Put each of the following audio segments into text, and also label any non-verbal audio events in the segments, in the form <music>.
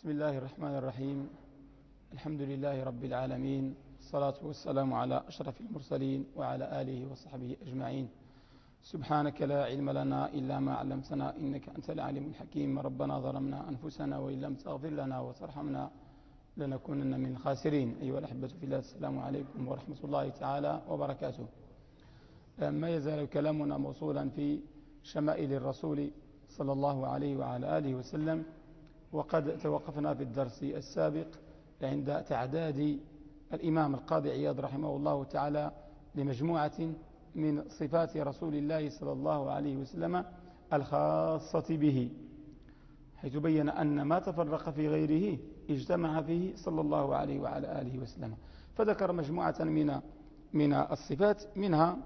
بسم الله الرحمن الرحيم. الحمد لله رب العالمين. الصلاة والسلام على أشرف المرسلين وعلى آله وصحبه أجمعين. سبحانك لا علم لنا إلا ما علمتنا إنك أنت العليم الحكيم. ربنا ظلمنا أنفسنا وإن لم تغفر لنا وترحمنا لنكونن من الخاسرين. أيها الأحبة في الله السلام عليكم ورحمة الله تعالى وبركاته. ما يزال كلامنا موصولا في شمائل الرسول صلى الله عليه وعلى آله وسلم. وقد توقفنا في الدرس السابق عند تعداد الإمام القاضي عياض رحمه الله تعالى لمجموعة من صفات رسول الله صلى الله عليه وسلم الخاصة به حيث بين أن ما تفرق في غيره اجتمع فيه صلى الله عليه وعلى آله وسلم. فذكر مجموعة من من الصفات منها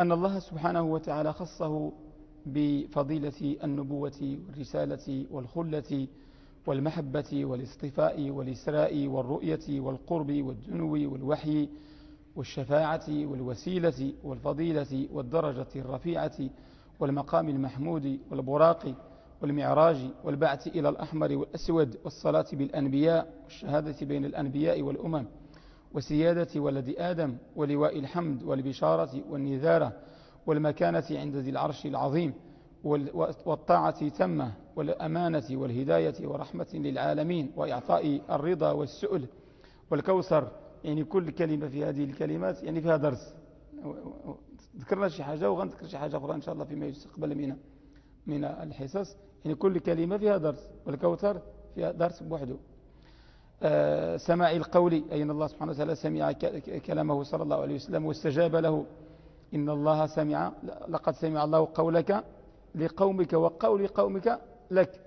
أن الله سبحانه وتعالى خصه بفضيلة النبوة والرسالة والخلة والمحبة والاصطفاء والإسراء والرؤية والقرب والدنو والوحي والشفاعة والوسيلة والفضيلة والدرجة الرفيعة والمقام المحمود والبراق والمعراج والبعث إلى الأحمر والأسود والصلاة بالأنبياء والشهادة بين الأنبياء والأمم وسيادة ولد آدم ولواء الحمد والبشارة والنذارة والمكانة عند ذي العرش العظيم والطاعة تمة والأمانة والهداية ورحمة للعالمين وإعطاء الرضا والسؤل والكوثر. يعني كل كلمة في هذه الكلمات يعني فيها درس ذكرنا شي حاجة وغنذكر شي حاجة أخرى إن شاء الله فيما يستقبل من من الحصص. يعني كل كلمة فيها درس والكوثر فيها درس بوحده. آه سماع القول أي أن الله سبحانه وتعالى سمع كلامه صلى الله عليه وسلم واستجاب له. إن الله سمع لقد سمع الله قولك لقومك وقول قومك لك.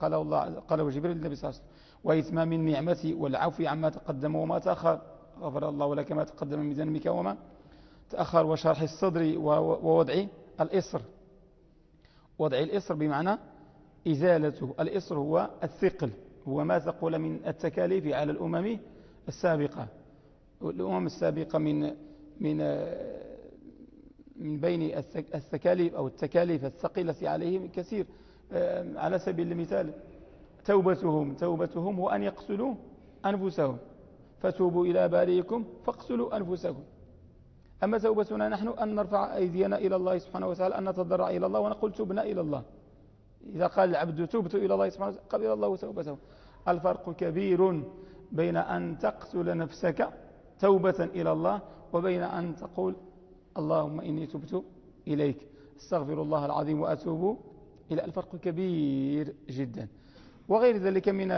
قال الله قال جبريل النبي صلى الله عليه وسلم وإتمام النعمة والعفو عما تقدم وما تأخر. غفر الله لك ما تقدم من ذنبك وما تأخر. وشرح الصدر ووضع الإصر. وضع الإصر بمعنى إزالته الإصر هو الثقل هو ما تقول من التكاليف على الأمم السابقة. الأمم السابقة من من من بين التكاليف أو التكاليف الثقيلة عليهم كثير. على سبيل المثال توبتهم توبتهم هو أن يقتلوا أنفسهم. فتوبوا إلى باريكم فاقتلوا أنفسكم. أما توبتنا نحن أن نرفع أيدينا إلى الله سبحانه وتعالى أن نتضرع إلى الله ونقول تبنا إلى الله. إذا قال العبد تبت إلى الله سبحانه وتعالى قبل الله توبته. الفرق كبير بين أن تقتل نفسك توبة إلى الله وبين أن تقول اللهم إني تبت إليك. أستغفر الله العظيم وأتوب إلى الفرق كبير جدا. وغير ذلك من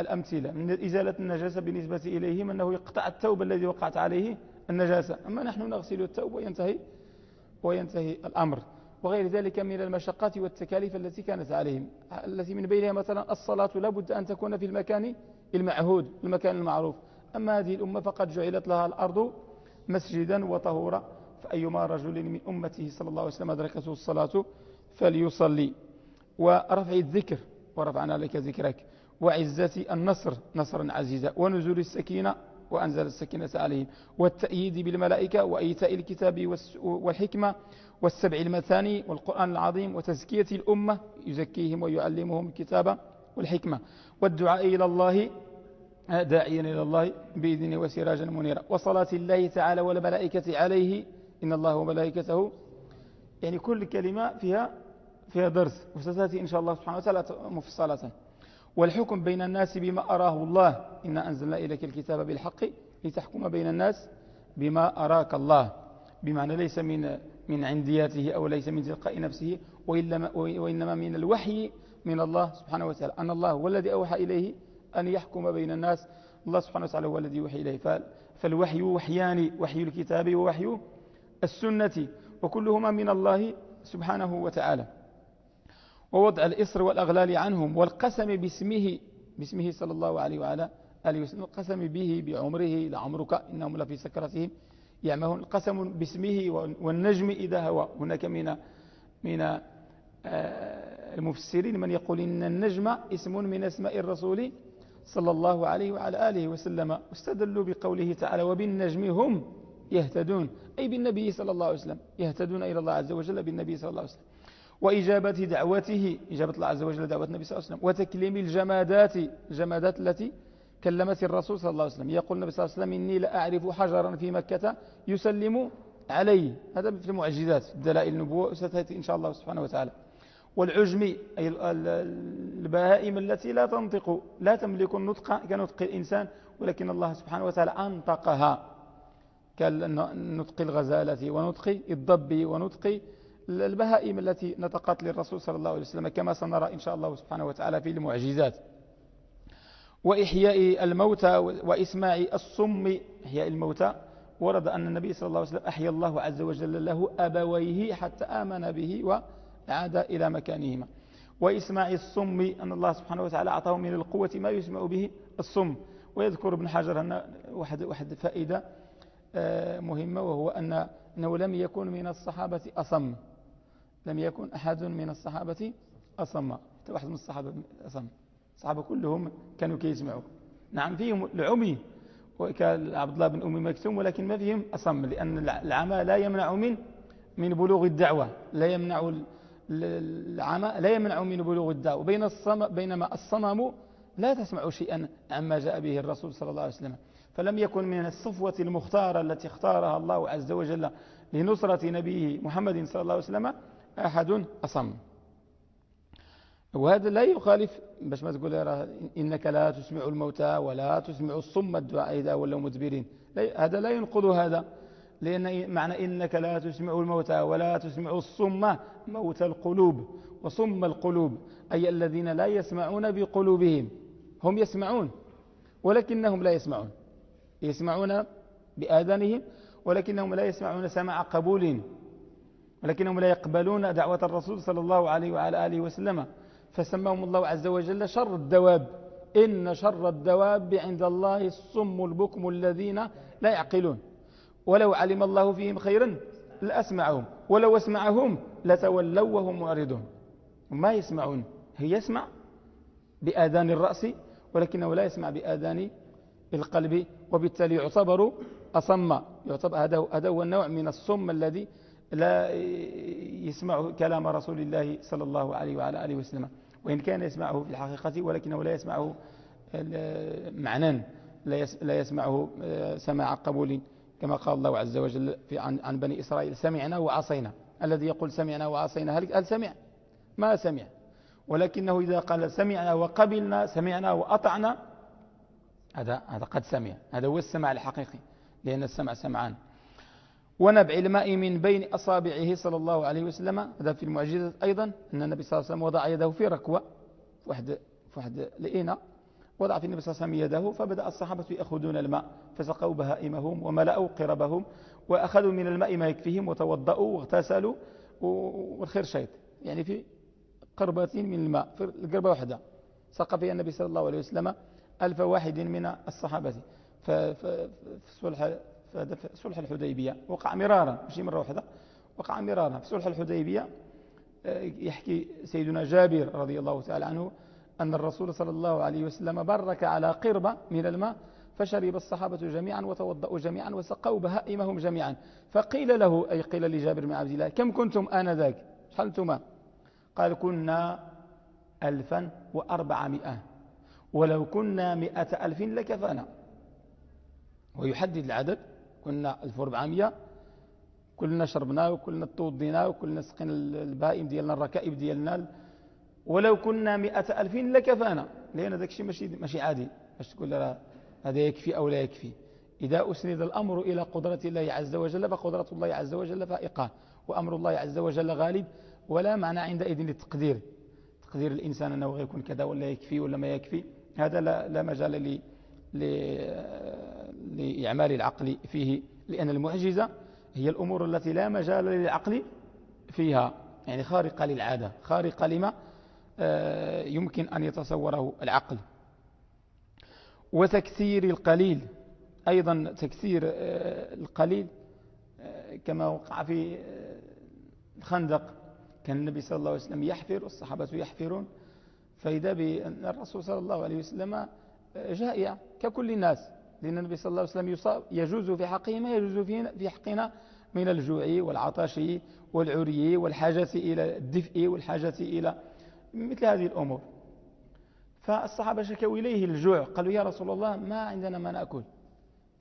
الأمثلة من إزالة النجاسة بالنسبة إليهم أنه يقطع التوب الذي وقعت عليه النجاسة. أما نحن نغسل التوب وينتهي, وينتهي الأمر. وغير ذلك من المشقات والتكاليف التي كانت عليهم التي من بينها مثلا الصلاة لابد أن تكون في المكان المعهود المكان المعروف. أما هذه الأمة فقد جعلت لها الأرض مسجدا وطهورا. فأيما رجل من أمته صلى الله عليه وسلم أدركته الصلاة فليصلي. ورفع الذكر ورفعنا لك ذكرك. وعزة النصر نصرا عزيزا. ونزول السكينة وأنزل السكينة عليهم. والتأييد بالملائكة وإيتاء الكتاب والحكمة والسبع المثاني والقرآن العظيم وتزكية الأمة. يزكيهم ويعلمهم الكتاب والحكمة. والدعاء إلى الله داعيا إلى الله بإذنه وسراجا منيرا. وصلاة الله تعالى والملائكة عليه إن الله وملائكته يعني كل كلمة فيها فيها درس وستأتي إن شاء الله سبحانه وتعالى مفصلة. والحكم بين الناس بما أراه الله إنا أنزلنا إليك الكتاب بالحق لتحكم بين الناس بما أراك الله بمعنى ليس من من عندياته أو ليس من تلقاء نفسه وإنما من الوحي من الله سبحانه وتعالى أن الله هو الذي أوحى إليه أن يحكم بين الناس الله سبحانه وتعالى هو الذي يوحي إليه. فالوحي وحيان وحي الكتاب ووحي السنة وكلهما من الله سبحانه وتعالى. ووضع الإصر والأغلال عنهم والقسم باسمه باسمه صلى الله عليه وعلى آله وسلم القسم به بعمره لعمرك إنهم لفي سكرتهم يعمهون. القسم باسمه والنجم إذا هوى هناك من من آه، المفسرين من يقول إن النجم اسم من أسماء الرسول صلى الله عليه وعلى آله وسلم واستدلوا بقوله تعالى وبالنجم هم يهتدون. أي بالنبي صلى الله عليه وسلم. يهتدون إلى الله عز وجل بالنبي صلى الله عليه وسلم. وإجابة دعوته إجابة الله عز وجل دعوة النبي صلى الله عليه وسلم. وتكليم الجمادات الجمادات التي كلمت الرسول صلى الله عليه وسلم. يقول النبي صلى الله عليه وسلم إني لأعرف حجرا في مكة يسلم عليه هذا في المعجزات دلائل النبوة ستأتي إن شاء الله سبحانه وتعالى. والعجم أي البهائم التي لا تنطق لا تملك النطق كنطق الإنسان ولكن الله سبحانه وتعالى أنطقها. كنطق الغزالة ونطق الضب ونطق البهائم التي نطقت للرسول صلى الله عليه وسلم كما سنرى إن شاء الله سبحانه وتعالى في المعجزات. وإحياء الموتى وإسماع الصم إحياء الموتى ورد أن النبي صلى الله عليه وسلم أحيا الله عز وجل له أبويه حتى آمن به وعاد إلى مكانهما. وإسماع الصم أن الله سبحانه وتعالى أعطاه من القوة ما يسمع به الصم. ويذكر ابن حجر أن واحد, واحد فائدة مهمة وهو أن أنه لم يكن من الصحابة أصم. لم يكن أحد من الصحابة أصم. واحد من الصحابة أصم. الصحابة كلهم كانوا كيسمعوا نعم فيهم العمي وكعبد الله بن أم مكتوم ولكن ما فيهم أصم لأن العمى لا يمنع من من بلوغ الدعوة. لا يمنع العمى لا يمنع من بلوغ الدعوة. بينما الصمم لا تسمع شيئا عما جاء به الرسول صلى الله عليه وسلم. فلم يكن من الصفوة المختارة التي اختارها الله عز وجل لنصرة نبيه محمد صلى الله عليه وسلم أحد أصم. وهذا لا يخالف باش ما تقول إنك لا تسمع الموتى ولا تسمع الصم الدعاء إذا ولوا مدبرين. هذا لا ينقض هذا لأن معنى إنك لا تسمع الموتى ولا تسمع الصم موت القلوب. وصم القلوب أي الذين لا يسمعون بقلوبهم هم يسمعون ولكنهم لا يسمعون. يسمعون بآذانهم ولكنهم لا يسمعون سماع قبول ولكنهم لا يقبلون دعوة الرسول صلى الله عليه وعلى آله وسلم. فسماهم الله عز وجل شر الدواب. إن شر الدواب عند الله الصم البكم الذين لا يعقلون. ولو علم الله فيهم خيرا لأسمعهم ولو اسمعهم لتولوا وهم معرضون. ما يسمعون هي يسمع بآذان الرأس ولكنه لا يسمع بآذان القلب وبالتالي يعتبر أصم يعتبر هذا هو النوع من الصم الذي لا يسمع كلام رسول الله صلى الله عليه وعلى آله وسلم وإن كان يسمعه في الحقيقة ولكنه لا يسمعه معنى لا يسمعه آه، سماع قبول كما قال الله عز وجل في عن, عن بني إسرائيل سمعنا وعصينا. الذي يقول سمعنا وعصينا هل, هل سمع؟ ما سمع. ولكنه إذا قال سمعنا وقبلنا سمعنا وأطعنا هذا هذا قد سمع. هذا هو السمع الحقيقي لأن السمع سمعان. ونبع الماء من بين أصابعه صلى الله عليه وسلم. هذا في المعجزة أيضا أن النبي صلى الله عليه وسلم وضع يده في ركوة في واحد, في واحد لئينة. وضع في النبي صلى الله عليه وسلم يده فبدأ الصحابة يأخذون الماء فسقوا بهائمهم وملأوا قربهم وأخذوا من الماء ما يكفيهم وتوضأوا واغتسلوا والخير شيط يعني في قربة من الماء في القربة واحدة. سقى فيها النبي صلى الله عليه وسلم ألف واحد من الصحابة. في صلح في صلح الحديبية. وقع مرارا مش مرة واحدة. وقع مرارا. في صلح الحديبية آه، يحكي سيدنا جابر رضي الله تعالى عنه أن الرسول صلى الله عليه وسلم برك على قربة من الماء فشرب الصحابة جميعا وتوضأوا جميعا وسقوا بهائمهم جميعا. فقيل له أي قيل لجابر بن عبد الله كم كنتم آنذاك؟ شحال قال كنا ألفا وأربعمائة. ولو كنا مئة ألف لكفانا. ويحدد العدد. كنا 1400 كلنا شربنا وكلنا توضينا وكلنا سقينا البائم ديالنا الركائب ديالنا. ولو كنا مئة ألف لكفانا. لأن ذاك الشيء ماشي, ماشي عادي. باش تقول لا هذا يكفي أو لا يكفي. إذا أسند الأمر إلى قدرة الله عز وجل فقدرة الله عز وجل فائقة. وأمر الله عز وجل غالب. ولا معنى عندئذ للتقدير. تقدير الإنسان أنه يكون كذا ولا يكفي ولا ما يكفي. هذا لا, لا مجال لي لإعمال العقل فيه لأن المعجزة هي الأمور التي لا مجال للعقل فيها يعني خارقة للعادة خارقة لما آه، يمكن أن يتصوره العقل. وتكثير القليل أيضا تكثير آه، القليل آه، كما وقع في الخندق كان النبي صلى الله عليه وسلم يحفر والصحابة يحفرون فإذا بأن الرسول صلى الله عليه وسلم جائع ككل الناس. لأن النبي صلى الله عليه وسلم يصاب يجوز في حقه ما يجوز في حقنا من الجوع والعطش والعري والحاجة إلى الدفء والحاجة إلى مثل هذه الأمور. فالصحابة شكوا إليه الجوع. قالوا يا رسول الله ما عندنا ما نأكل.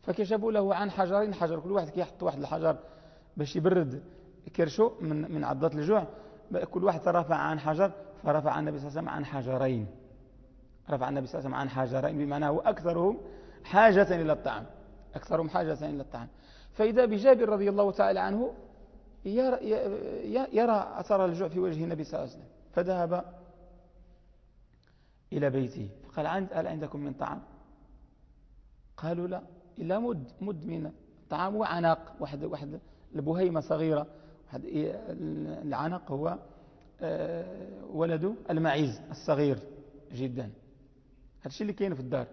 فكشفوا له عن حجرين. حجر كل واحد كيحط واحد الحجر باش يبرد كرشه من من عضة الجوع. كل واحد رفع عن حجر. فرفع النبي صلى الله عليه وسلم عن حجرين. رفع النبي صلى الله عليه وسلم عن حجرين بمعنى هو أكثرهم حاجة إلى الطعام. أكثرهم حاجة إلى الطعام. فإذا بجابر رضي الله تعالى عنه يرى, يرى أثر الجوع في وجه النبي صلى الله عليه وسلم. فذهب إلى بيته. فقال هل عندكم من طعام؟ قالوا لا إلا مد مد من طعام وعناق واحد, واحد البهيمة صغيرة. واحد العنق هو آه، ولد المعيز الصغير جدا. هذا الشيء اللي كاين في الدار.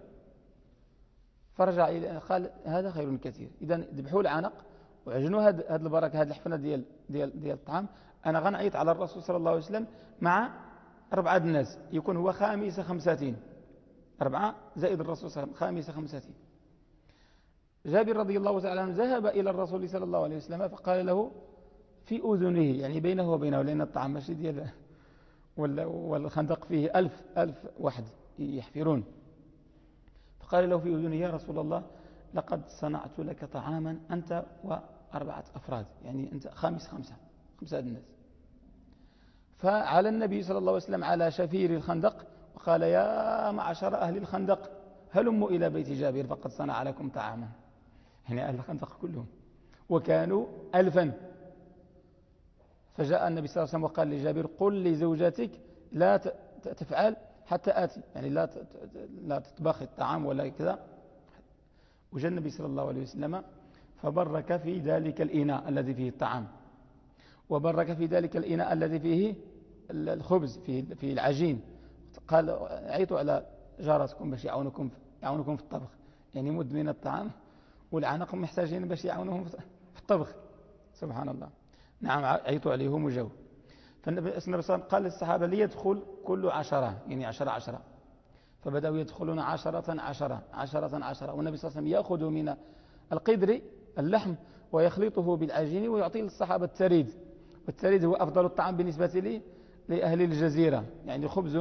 فرجع إلى قال هذا خير كثير. إذا ذبحوا العنق وعجنوا هذه البركة هذه الحفنة ديال, ديال, ديال الطعام. أنا غنعيط على الرسول صلى الله عليه وسلم مع أربعة الناس. يكون هو خامس خمساتين. أربعة زائد الرسول صلى الله عليه وسلم خامس خمساتين. جابر رضي الله تعالى عنه ذهب إلى الرسول صلى الله عليه وسلم فقال له في أذنه يعني بينه وبينه لأن الطعام ديال والخندق فيه ألف ألف واحد يحفرون. فقال له في أذنه يا رسول الله لقد صنعت لك طعاما أنت وأربعة أفراد يعني أنت خامس خمسة خمسة الناس. فعلى النبي صلى الله عليه وسلم على شفير الخندق وقال يا معشر أهل الخندق هلموا إلى بيت جابر فقد صنع لكم طعاما. يعني أهل الخندق كلهم وكانوا ألفا. فجاء النبي صلى الله عليه وسلم وقال لجابر قل لزوجتك لا تفعل حتى آتي. يعني لا لا تطبخ الطعام ولا كذا. وجاء النبي صلى الله عليه وسلم فبرك في ذلك الإناء الذي فيه الطعام. وبرك في ذلك الإناء الذي فيه الخبز فيه, العجين. قال عيطوا على جارتكم باش يعاونكم يعاونكم في الطبخ. يعني مد من الطعام والعنق محتاجين باش يعاونهم في الطبخ. سبحان الله. نعم عيطوا عليهم وجاوا فالنبي صلى الله عليه وسلم قال للصحابة ليدخل كل عشرة يعني عشرة عشرة. فبدأوا يدخلون عشرة عشرة عشرة عشرة. والنبي صلى الله عليه وسلم يأخذ من القدر اللحم ويخلطه بالعجين ويعطي للصحابة التريد. والتريد هو أفضل الطعام بالنسبة لي لأهل الجزيرة. يعني خبز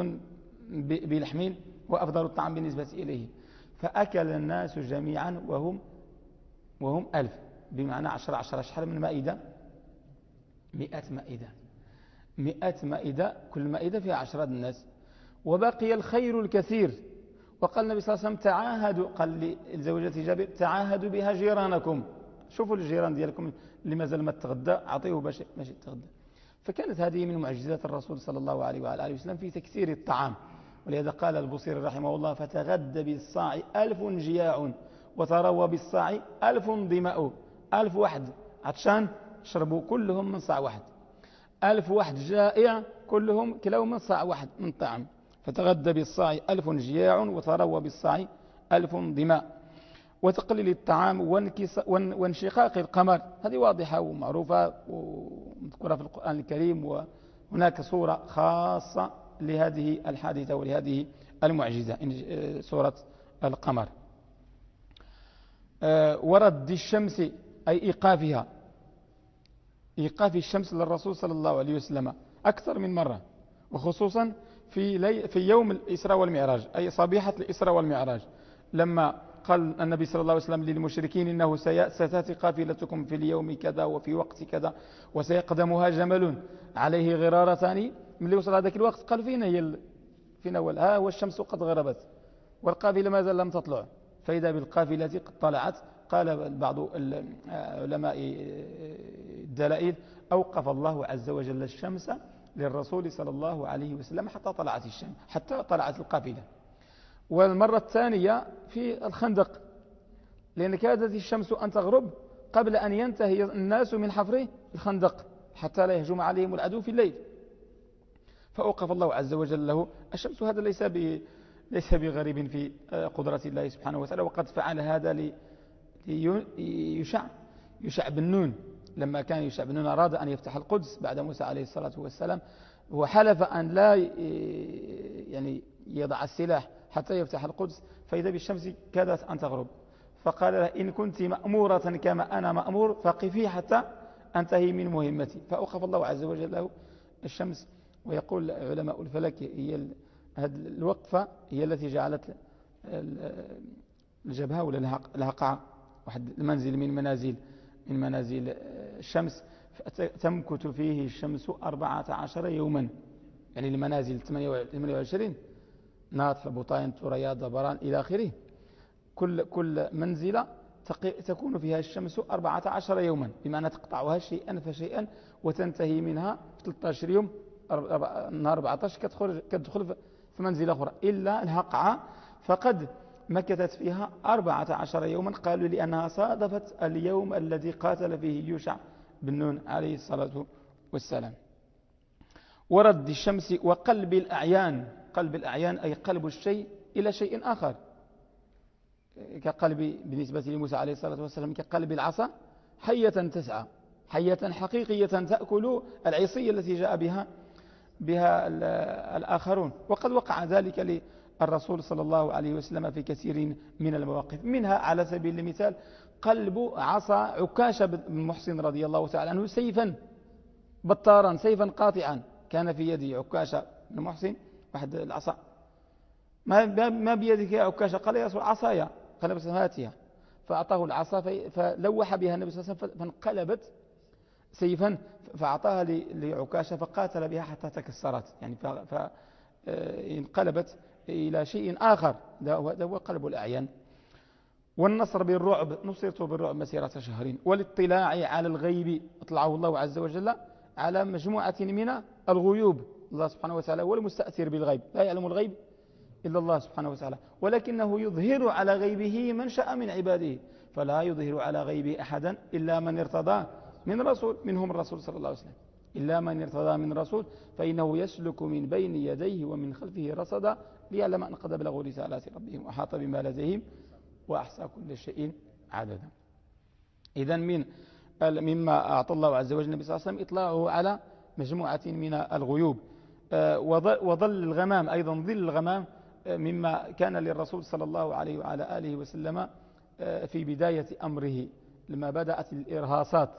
بلحم وأفضل الطعام بالنسبة إليه. فأكل الناس جميعا وهم وهم ألف. بمعنى عشر عشر شحال من مائدة. مئة مائدة. مئة مائدة كل مائدة فيها عشرة الناس. وبقي الخير الكثير. وقال النبي صلى الله عليه وسلم تعاهدوا قال لزوجة جابر تعاهدوا بها جيرانكم. شوفوا الجيران ديالكم اللي مازال ما تغدى أعطيه باش ماشي تغدى فكانت هذه من معجزات الرسول صلى الله عليه وعلى آله وسلم في تكثير الطعام. ولهذا قال البصير رحمه الله فتغدى بالصاع ألف جياع وتروى بالصاع ألف ضماء ألف واحد. عطشان؟ شربوا كلهم من صاع واحد. ألف واحد جائع كلهم كلاهم من صاع واحد من طعام فتغدى بالصاع ألف جياع وتروى بالصاع ألف ضماء وتقليل الطعام وانشقاق القمر. هذه واضحة ومعروفة ومذكورة في القرآن الكريم وهناك صورة خاصة لهذه الحادثة ولهذه المعجزة سورة القمر. آه، ورد الشمس أي إيقافها. إيقاف الشمس للرسول صلى الله عليه وسلم أكثر من مرة وخصوصا في, لي في يوم الإسراء والمعراج أي صبيحة الإسراء والمعراج. لما قال النبي صلى الله عليه وسلم للمشركين إنه ستأتي قافلتكم في اليوم كذا وفي وقت كذا وسيقدمها جمل عليه غرارتان من اللي وصل هذاك الوقت. قال فين هي فين أول ها والشمس قد غربت والقافلة ما زال لم تطلع؟ فإذا بالقافلة قد طلعت قال بعض علماء الدلائل أوقف الله عز وجل الشمس للرسول صلى الله عليه وسلم حتى طلعت الشمس حتى طلعت القافلة. والمرة الثانية في الخندق لأن كادت الشمس أن تغرب قبل أن ينتهي الناس من حفر الخندق حتى لا يهجم عليهم العدو في الليل. فأوقف الله عز وجل له. الشمس هذا ليس ليس بغريب في قدرة الله سبحانه وتعالى وقد فعل هذا ليشع يشع بن نون لما كان يشع بن نون أراد أن يفتح القدس بعد موسى عليه الصلاة والسلام. وحلف أن لا يعني يضع السلاح حتى يفتح القدس. فإذا بالشمس كادت أن تغرب. فقال له إن كنت مأمورة كما أنا مأمور فقفي حتى أنتهي من مهمتي. فأوقف الله عز وجل له الشمس. ويقول علماء الفلك هي الوقفة هي التي جعلت الجبهة ولا الهقعة واحد المنزل من منازل من منازل الشمس. تمكث فيه الشمس 14 يوما. يعني المنازل 28 ناطح بطاين ثريا ضبران إلى آخره. كل, كل منزلة تكون فيها الشمس 14 يوما. بمعنى تقطعها شيئا فشيئا وتنتهي منها في 13 يوم نهار 14 كتدخل, كتدخل في منزلة أخرى. إلا الهقعة فقد مكثت فيها 14 يوما قالوا لأنها صادفت اليوم الذي قاتل فيه يوشع بن نون عليه الصلاة والسلام. ورد الشمس وقلب الأعيان قلب الأعيان أي قلب الشيء إلى شيء آخر. كقلب بالنسبة لموسى عليه الصلاة والسلام كقلب العصا حية تسعى حية حقيقية تأكل العصية التي جاء بها بها الآخرون. وقد وقع ذلك للرسول صلى الله عليه وسلم في كثير من المواقف. منها على سبيل المثال قلب عصا عكاشة بن محسن رضي الله تعالى عنه سيفا بطارا سيفا قاطعا. كان في يدي عكاشة بن محسن واحد العصا. ما ما بيدك يا عكاشة قال يا رسول عصايا. قال بس هاتيها. فأعطاه العصا فلوح بها النبي صلى الله عليه وسلم فانقلبت سيفا فأعطاها لعكاشة فقاتل بها حتى تكسرت. يعني فانقلبت إلى شيء آخر. ده هو قلب الأعيان والنصر بالرعب. نصرت بالرعب مسيرة شهرين والاطلاع على الغيب. اطلعه الله عز وجل على مجموعة من الغيوب. الله سبحانه وتعالى هو المستأثر بالغيب. لا يعلم الغيب إلا الله سبحانه وتعالى. ولكنه يظهر على غيبه من شاء من عباده. فلا يظهر على غيبه أحدا إلا من ارتضى من رسول منهم الرسول صلى الله عليه وسلم. إلا من ارتضى من رسول فإنه يسلك من بين يديه ومن خلفه رصدا ليعلم أن قد بلغوا رسالات ربهم وحاط بما لديهم وأحصى كل شيء عددا. إذا من مما أعطى الله عز وجل النبي صلى الله عليه وسلم إطلاعه على مجموعة من الغيوب. آه، وظل الغمام أيضا ظل الغمام آه، مما كان للرسول صلى الله عليه وعلى آله وسلم آه، في بداية أمره لما بدأت الإرهاصات.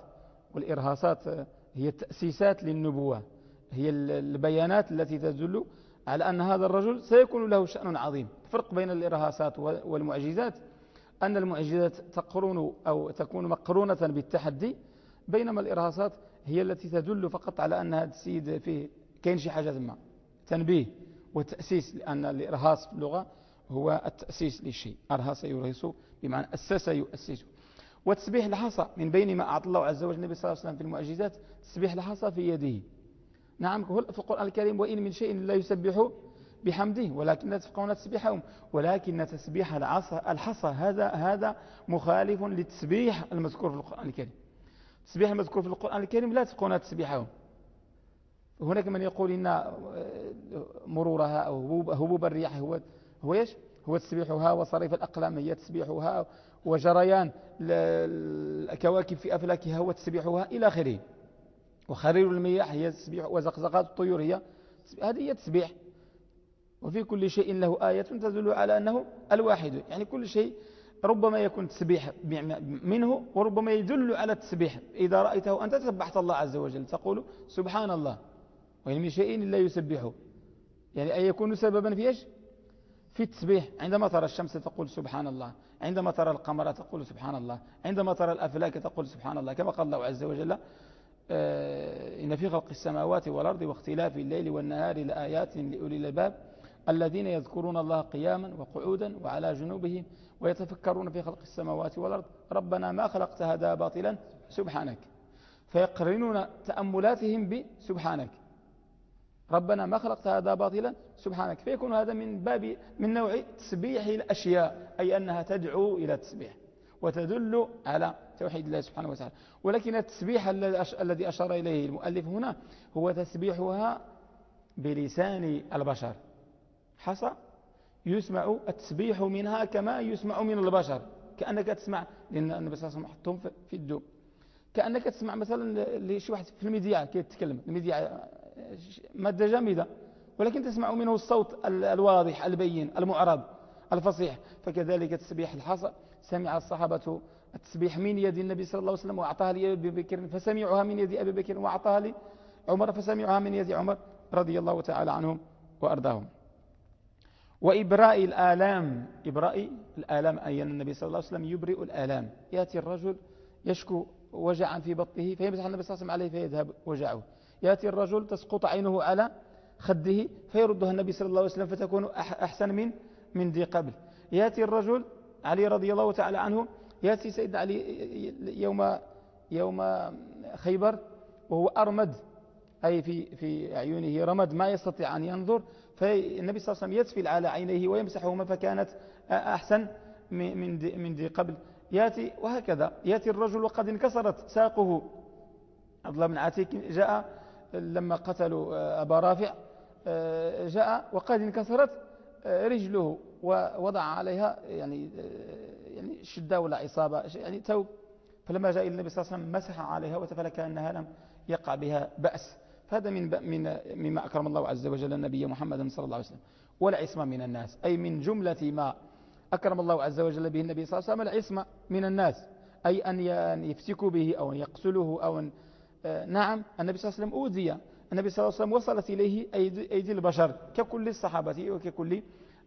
والإرهاصات هي التأسيسات للنبوة هي البيانات التي تدل على أن هذا الرجل سيكون له شأن عظيم. فرق بين الإرهاصات والمعجزات أن المعجزات تقرن أو تكون مقرونة بالتحدي بينما الإرهاصات هي التي تدل فقط على أن هذا السيد فيه كاين شي حاجة ما تنبيه وتأسيس لأن الإرهاص في اللغة هو التأسيس للشيء أرهاص يرهص بمعنى أسس يؤسس وتسبيح الحصى من بين ما أعطى الله عز وجل النبي صلى الله عليه وسلم في المعجزات تسبيح الحصى في يده. نعم في القرآن الكريم وإن من شيء لا يسبح بحمده ولكن تفقهون تسبيحهم. ولكن تسبيح العصا الحصى هذا هذا مخالف للتسبيح المذكور في القرآن الكريم. التسبيح المذكور في القرآن الكريم لا تفقهون تسبيحهم. هناك من يقول إن مرورها أو هبوب الرياح هو هو إيش؟ هو تسبيحها وصريف الأقلام هي تسبيحها وجريان الكواكب في أفلاكها هو تسبيحها إلى آخره. وخرير المياه هي تسبيح وزقزقات الطيور هي هذه هي تسبيح. وفي كل شيء له آية تدل على أنه الواحد يعني كل شيء ربما يكون تسبيح منه وربما يدل على التسبيح. إذا رأيته أنت تسبحت الله عز وجل تقول سبحان الله. وإن من شيء إلا يسبحه. يعني أن يكون سببا في إيش؟ في التسبيح عندما ترى الشمس تقول سبحان الله عندما ترى القمر تقول سبحان الله عندما ترى الأفلاك تقول سبحان الله كما قال الله عز وجل آه، إن في خلق السماوات والأرض واختلاف الليل والنهار لآيات لأولي الباب الذين يذكرون الله قياما وقعودا وعلى جنوبهم ويتفكرون في خلق السماوات والأرض ربنا ما خلقت هذا باطلا سبحانك. فيقرنون تأملاتهم بسبحانك. ربنا ما خلقت هذا باطلا سبحانك. فيكون هذا من باب من نوع تسبيح الأشياء أي أنها تدعو إلى التسبيح وتدل على توحيد الله سبحانه وتعالى. ولكن التسبيح الذي أشار إليه المؤلف هنا هو تسبيحها بلسان البشر. حصى يسمع التسبيح منها كما يسمع من البشر. كأنك تسمع لأن النبي صلى الله عليه وسلم حطهم في الدوب كأنك تسمع مثلا لشي واحد في المذياع كيتكلم المذياع مادة جامدة. ولكن تسمع منه الصوت الواضح البين المعرب الفصيح. فكذلك تسبيح الحصى. سمع الصحابة التسبيح من يد النبي صلى الله عليه وسلم وأعطاها لأبي بكر فسمعها من يد أبي بكر وأعطاها لعمر فسمعها من يد عمر رضي الله تعالى عنهم وأرضاهم. وإبراء الآلام إبراء الآلام أي أن النبي صلى الله عليه وسلم يبرئ الآلام. يأتي الرجل يشكو وجعا في بطنه فيمسح النبي صلى الله عليه وسلم عليه فيذهب وجعه. يأتي الرجل تسقط عينه على خده فيردها النبي صلى الله عليه وسلم فتكون أحسن من من ذي قبل. يأتي الرجل علي رضي الله تعالى عنه يأتي سيدنا علي يوم يوم خيبر وهو أرمد أي في في عيونه رمد ما يستطيع أن ينظر فالنبي صلى الله عليه وسلم يسفل على عينيه ويمسحهما فكانت أحسن من ذي من ذي قبل. يأتي وهكذا يأتي الرجل وقد انكسرت ساقه. عبد الله بن عتيك جاء لما قتلوا أبا رافع جاء وقد انكسرت رجله ووضع عليها يعني يعني شدة ولا عصابة يعني توب فلما جاء النبي صلى الله عليه وسلم مسح عليها وتفل كأنها لم يقع بها بأس. فهذا من من مما أكرم الله عز وجل النبي محمد صلى الله عليه وسلم. والعصمة من الناس أي من جملة ما أكرم الله عز وجل به النبي صلى الله عليه وسلم العصمة من الناس. أي أن يفسكوا به أو أن يقتلوه أو أن آه، نعم النبي صلى الله عليه وسلم أوذي. النبي صلى الله عليه وسلم وصلت إليه أيدي البشر ككل الصحابة وككل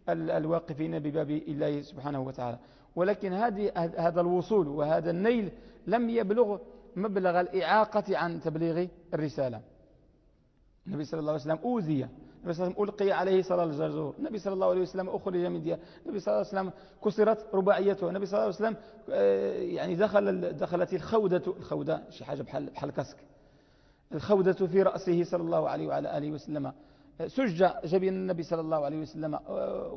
الواقفين بباب الله سبحانه وتعالى. ولكن هذه هذا الوصول وهذا النيل لم يبلغ مبلغ الإعاقة عن تبليغ الرسالة. النبي صلى الله عليه وسلم أوذي. النبي صلى الله عليه وسلم ألقي عليه صلاة الجرزور. النبي صلى الله عليه وسلم أخرج من ديار النبي صلى الله عليه وسلم كسرت رباعيته. النبي صلى الله عليه وسلم آه، يعني دخل دخلت الخودة الخودة شي حاجة بحال بحال كسك الخودة في رأسه صلى الله عليه وعلى آله وسلم. سج جبين النبي صلى الله عليه وسلم. آه،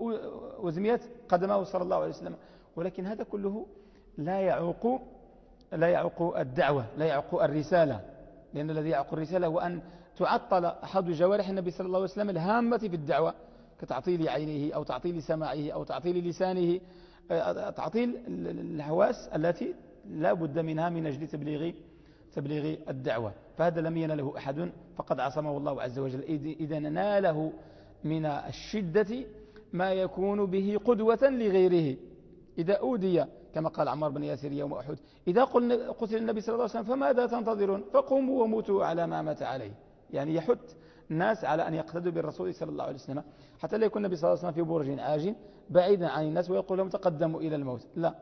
وزميت قدمه صلى الله عليه وسلم. ولكن هذا كله لا يعوق لا يعوق الدعوة لا يعوق الرسالة. لأن الذي يعوق الرسالة هو أن تعطل أحد جوارح النبي صلى الله عليه وسلم الهامة في الدعوة كتعطيل عينه أو تعطيل سماعه أو تعطيل لسانه آه، تعطيل الحواس التي لا بد منها من أجل تبليغ تبليغ الدعوة. فهذا لم ينله أحد فقد عصمه الله عز وجل. إذا ناله من الشدة ما يكون به قدوة لغيره. إذا أودي كما قال عمار بن ياسر يوم أحد إذا قتل النبي صلى الله عليه وسلم فماذا تنتظرون؟ فقوموا وموتوا على ما مات عليه. يعني يحث الناس على أن يقتدوا بالرسول صلى الله عليه وسلم حتى لا يكون النبي صلى الله عليه وسلم في برج عاج بعيدا عن الناس ويقول لهم تقدموا إلى الموت. لا.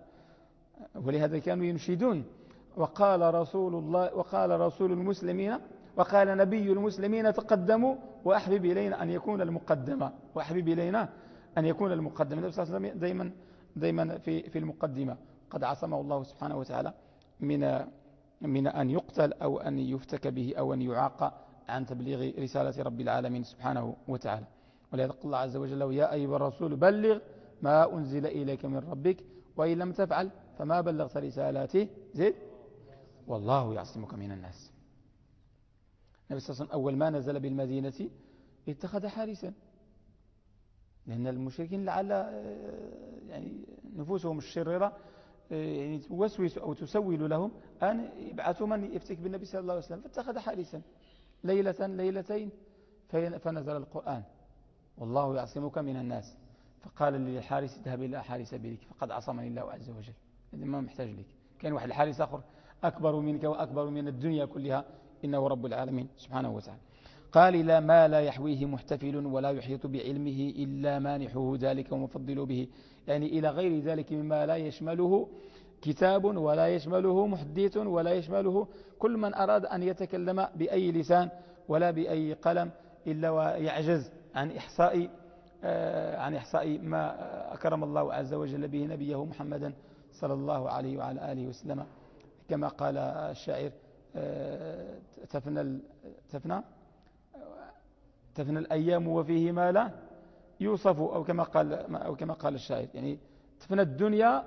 ولهذا كانوا ينشدون. وقال رسول الله وقال رسول المسلمين وقال نبي المسلمين تقدموا وأحبب إلينا أن يكون المقدمة. وأحبب إلينا أن يكون المقدمة. النبي صلى الله عليه وسلم دائما دائما في في المقدمة. قد عصمه الله سبحانه وتعالى من من أن يقتل أو أن يفتك به أو أن يعاق عن تبليغ رسالة رب العالمين سبحانه وتعالى. ولهذا قال الله عز وجل يا أيها الرسول بلغ ما أنزل إليك من ربك وإن لم تفعل فما بلغت رسالاته زيد والله يعصمك من الناس. النبي صلى الله عليه وسلم أول ما نزل بالمدينة اتخذ حارسا. لأن المشركين لعل يعني نفوسهم الشريرة يعني توسوس أو تسول لهم أن يبعثوا من يفتك بالنبي صلى الله عليه وسلم. فاتخذ حارسا. ليلة ليلتين فنزل القرآن. والله يعصمك من الناس. فقال للحارس اذهب إلى حارس بيك فقد عصمني الله عز وجل. ما محتاج لك. كان واحد الحارس آخر أكبر منك وأكبر من الدنيا كلها إنه رب العالمين سبحانه وتعالى. قال لا ما لا يحويه محتفل ولا يحيط بعلمه إلا مانحه ذلك ومفضل به. يعني إلى غير ذلك مما لا يشمله كتاب ولا يشمله محدث ولا يشمله كل من أراد أن يتكلم بأي لسان ولا بأي قلم إلا ويعجز عن إحصاء آه، عن إحصاء ما أكرم الله عز وجل به نبيه محمدا صلى الله عليه وعلى آله وسلم. كما قال الشاعر آه، تفنى تفنى تفنى الأيام وفيه ما لا يوصف أو كما قال أو كما قال الشاعر يعني تفنى الدنيا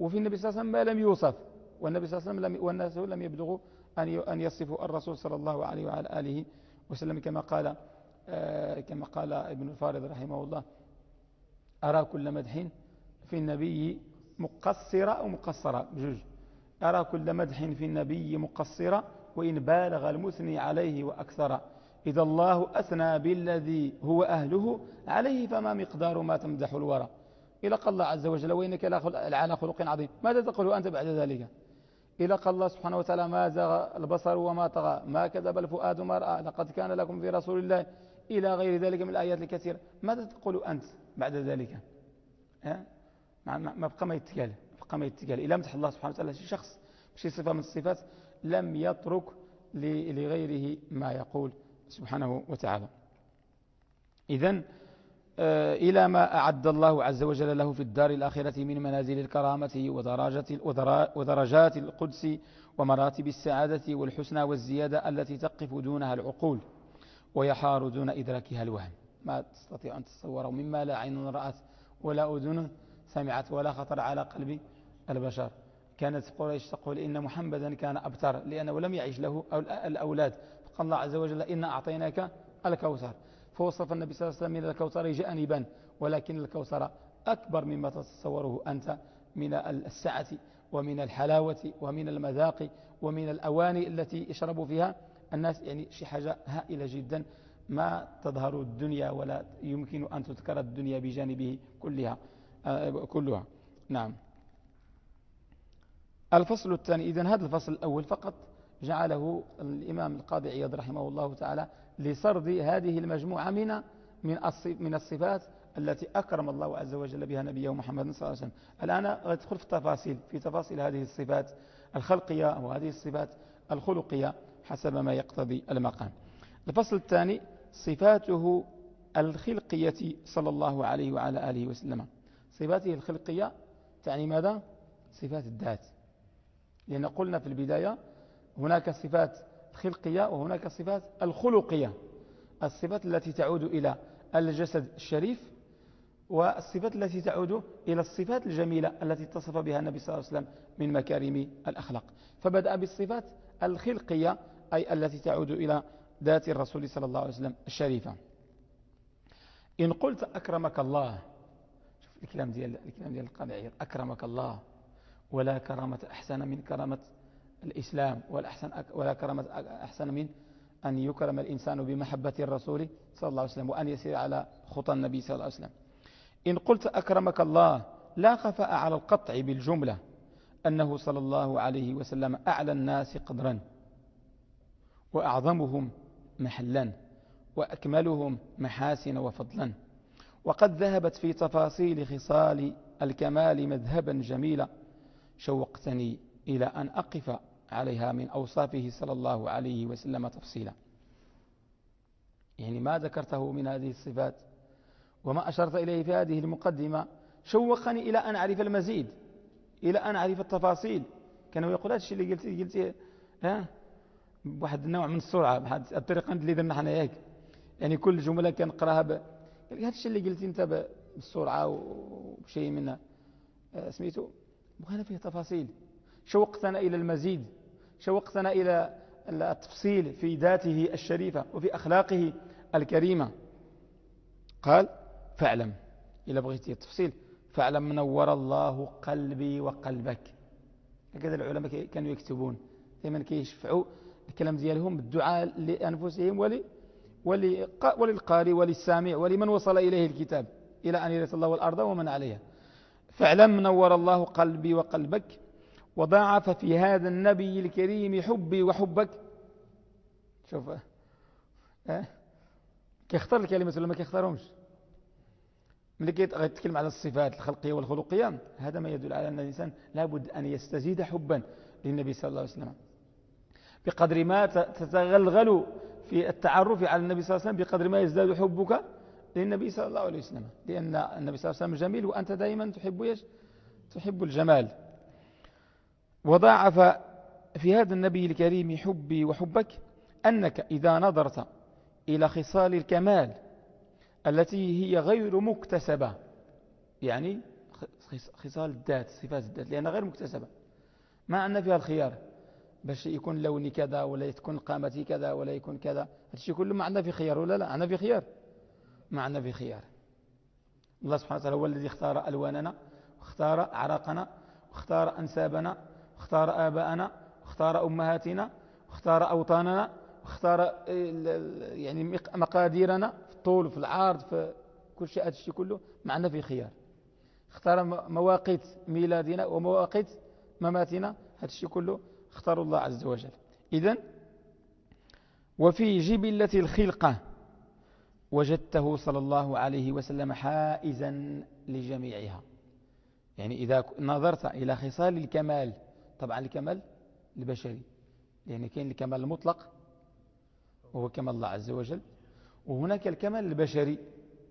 وفي النبي صلى الله عليه وسلم ما لم يوصف. والنبي صلى الله عليه وسلم لم والناس لم يبلغوا أن أن يصفوا الرسول صلى الله عليه وعلى آله وسلم. كما قال آه، كما قال ابن الفارض رحمه الله أرى كل مدح في النبي مقصرة أو مقصرة؟ بجوج. أرى كل مدح في النبي مقصرة وإن بالغ المثني عليه وأكثر. إذا الله أثنى بالذي هو أهله عليه فما مقدار ما تمدح الورى. إلى قال الله عز وجل وإنك لعلى خلق عظيم. ماذا تقول أنت بعد ذلك؟ إلى قال الله سبحانه وتعالى ما زغ البصر وما طغى ما كذب الفؤاد ما رأى لقد كان لكم في رسول الله إلى غير ذلك من الآيات الكثيرة. ماذا تقول أنت بعد ذلك؟ ما بقى ما يتكال بقى ما يتكال إلى مدح الله سبحانه وتعالى شي شخص شي صفة من الصفات لم يترك لغيره ما يقول سبحانه وتعالى. إذن إلى ما أعد الله عز وجل له في الدار الآخرة من منازل الكرامة ودرجات القدس ومراتب السعادة والحسنى والزيادة التي تقف دونها العقول ويحار دون إدراكها الوهم ما تستطيع أن تتصور مما لا عين رأت ولا أذن سمعت ولا خطر على قلب البشر. كانت قريش تقول إن محمدا كان أبتر لأنه لم يعيش له الأولاد. فقال الله عز وجل إن أعطيناك الكوثر. فوصف النبي صلى الله عليه وسلم من الكوثر جانبا ولكن الكوثر أكبر مما تتصوره أنت من السعة ومن الحلاوة ومن المذاق ومن الأواني التي يشرب فيها الناس. يعني شي حاجة هائلة جدا ما تظهر الدنيا ولا يمكن أن تذكر الدنيا بجانبه كلها. آه، كلها. نعم. الفصل الثاني. إذن هذا الفصل الأول فقط جعله الإمام القاضي عياض رحمه الله تعالى لسرد هذه المجموعة من من الصفات التي أكرم الله عز وجل بها نبيه محمد صلى الله عليه وسلم. الآن أدخل في التفاصيل في تفاصيل هذه الصفات الخلقية وهذه الصفات الخلقية حسب ما يقتضي المقام. الفصل الثاني صفاته الخلقية صلى الله عليه وعلى آله وسلم. صفاته الخلقية تعني ماذا؟ صفات الذات. لأن قلنا في البداية هناك صفات الخلقية وهناك الصفات الخلقية. الصفات التي تعود إلى الجسد الشريف والصفات التي تعود إلى الصفات الجميلة التي اتصف بها النبي صلى الله عليه وسلم من مكارم الأخلاق. فبدأ بالصفات الخلقية أي التي تعود إلى ذات الرسول صلى الله عليه وسلم الشريفة. إن قلت أكرمك الله شوف الكلام ديال الكلام ديال القاضي أكرمك الله ولا كرامة أحسن من كرامة الإسلام والأحسن ولا كرامة أحسن من أن يكرم الإنسان بمحبة الرسول صلى الله عليه وسلم وأن يسير على خطى النبي صلى الله عليه وسلم. إن قلت أكرمك الله لا خفاء على القطع بالجملة أنه صلى الله عليه وسلم أعلى الناس قدرا وأعظمهم محلا وأكملهم محاسن وفضلا. وقد ذهبت في تفاصيل خصال الكمال مذهبا جميلا. شوقتني إلى أن أقف عليها من أوصافه صلى الله عليه وسلم تفصيلا. يعني ما ذكرته من هذه الصفات وما أشرت إليه في هذه المقدمة شوقني إلى أن أعرف المزيد إلى أن أعرف التفاصيل. كانوا يقول هذا الشيء اللي قلت قلت ها؟ بواحد النوع من السرعة بواحد الطريقة اللي درنا حنا ياك يعني كل جملة كنقراها. هذا الشيء اللي قلت أنت بالسرعة وبشيء من آه، سميته بغينا فيه تفاصيل. شوقتنا إلى المزيد. شوقتنا إلى التفصيل في ذاته الشريفة وفي أخلاقه الكريمة. قال فاعلم. إلى بغيت التفصيل فاعلم منور الله قلبي وقلبك. هكذا العلماء كانوا يكتبون. دائما كيشفعوا الكلام ديالهم بالدعاء لأنفسهم ولي وللقارئ وللسامع ولمن وصل إليه الكتاب إلى أن يرث الله الأرض ومن عليها. فاعلم منور الله قلبي وقلبك. وضاعف في هذا النبي الكريم حبي وحبك. شوف آه كيختار الكلمة ولا ما كيختارهمش؟ ملي كيتكلم على الصفات الخلقية والخلقية هذا ما يدل على أن الإنسان لابد أن يستزيد حبا للنبي صلى الله عليه وسلم. بقدر ما تتغلغل في التعرف على النبي صلى الله عليه وسلم بقدر ما يزداد حبك للنبي صلى الله عليه وسلم. لأن النبي صلى الله عليه وسلم جميل وأنت دائما تحب تحب الجمال. وضاعف في هذا النبي الكريم حبي وحبك أنك إذا نظرت إلى خصال الكمال التي هي غير مكتسبة. يعني خصال الذات صفات الذات لأنها غير مكتسبة. ما عندنا فيها الخيار. باش يكون لوني كذا ولا تكون قامتي كذا ولا يكون كذا. هذا الشيء كله ما عندنا في خيار ولا لا؟ عندنا في خيار. ما عندنا في خيار. الله سبحانه وتعالى هو الذي اختار ألواننا واختار أعراقنا واختار أنسابنا واختار آباءنا واختار أمهاتنا واختار أوطاننا واختار يعني مقاديرنا في الطول في العرض في كل شيء هذا الشيء كله ما عندنا في خيار. اختار مواقيت ميلادنا ومواقيت مماتنا هذا الشيء كله اختار الله عز وجل. إذن وفي جبلة الخلقة وجدته صلى الله عليه وسلم حائزا لجميعها. يعني إذا نظرت إلى خصال الكمال طبعا الكمال البشري يعني كاين الكمال المطلق وهو كمال الله عز وجل وهناك الكمال البشري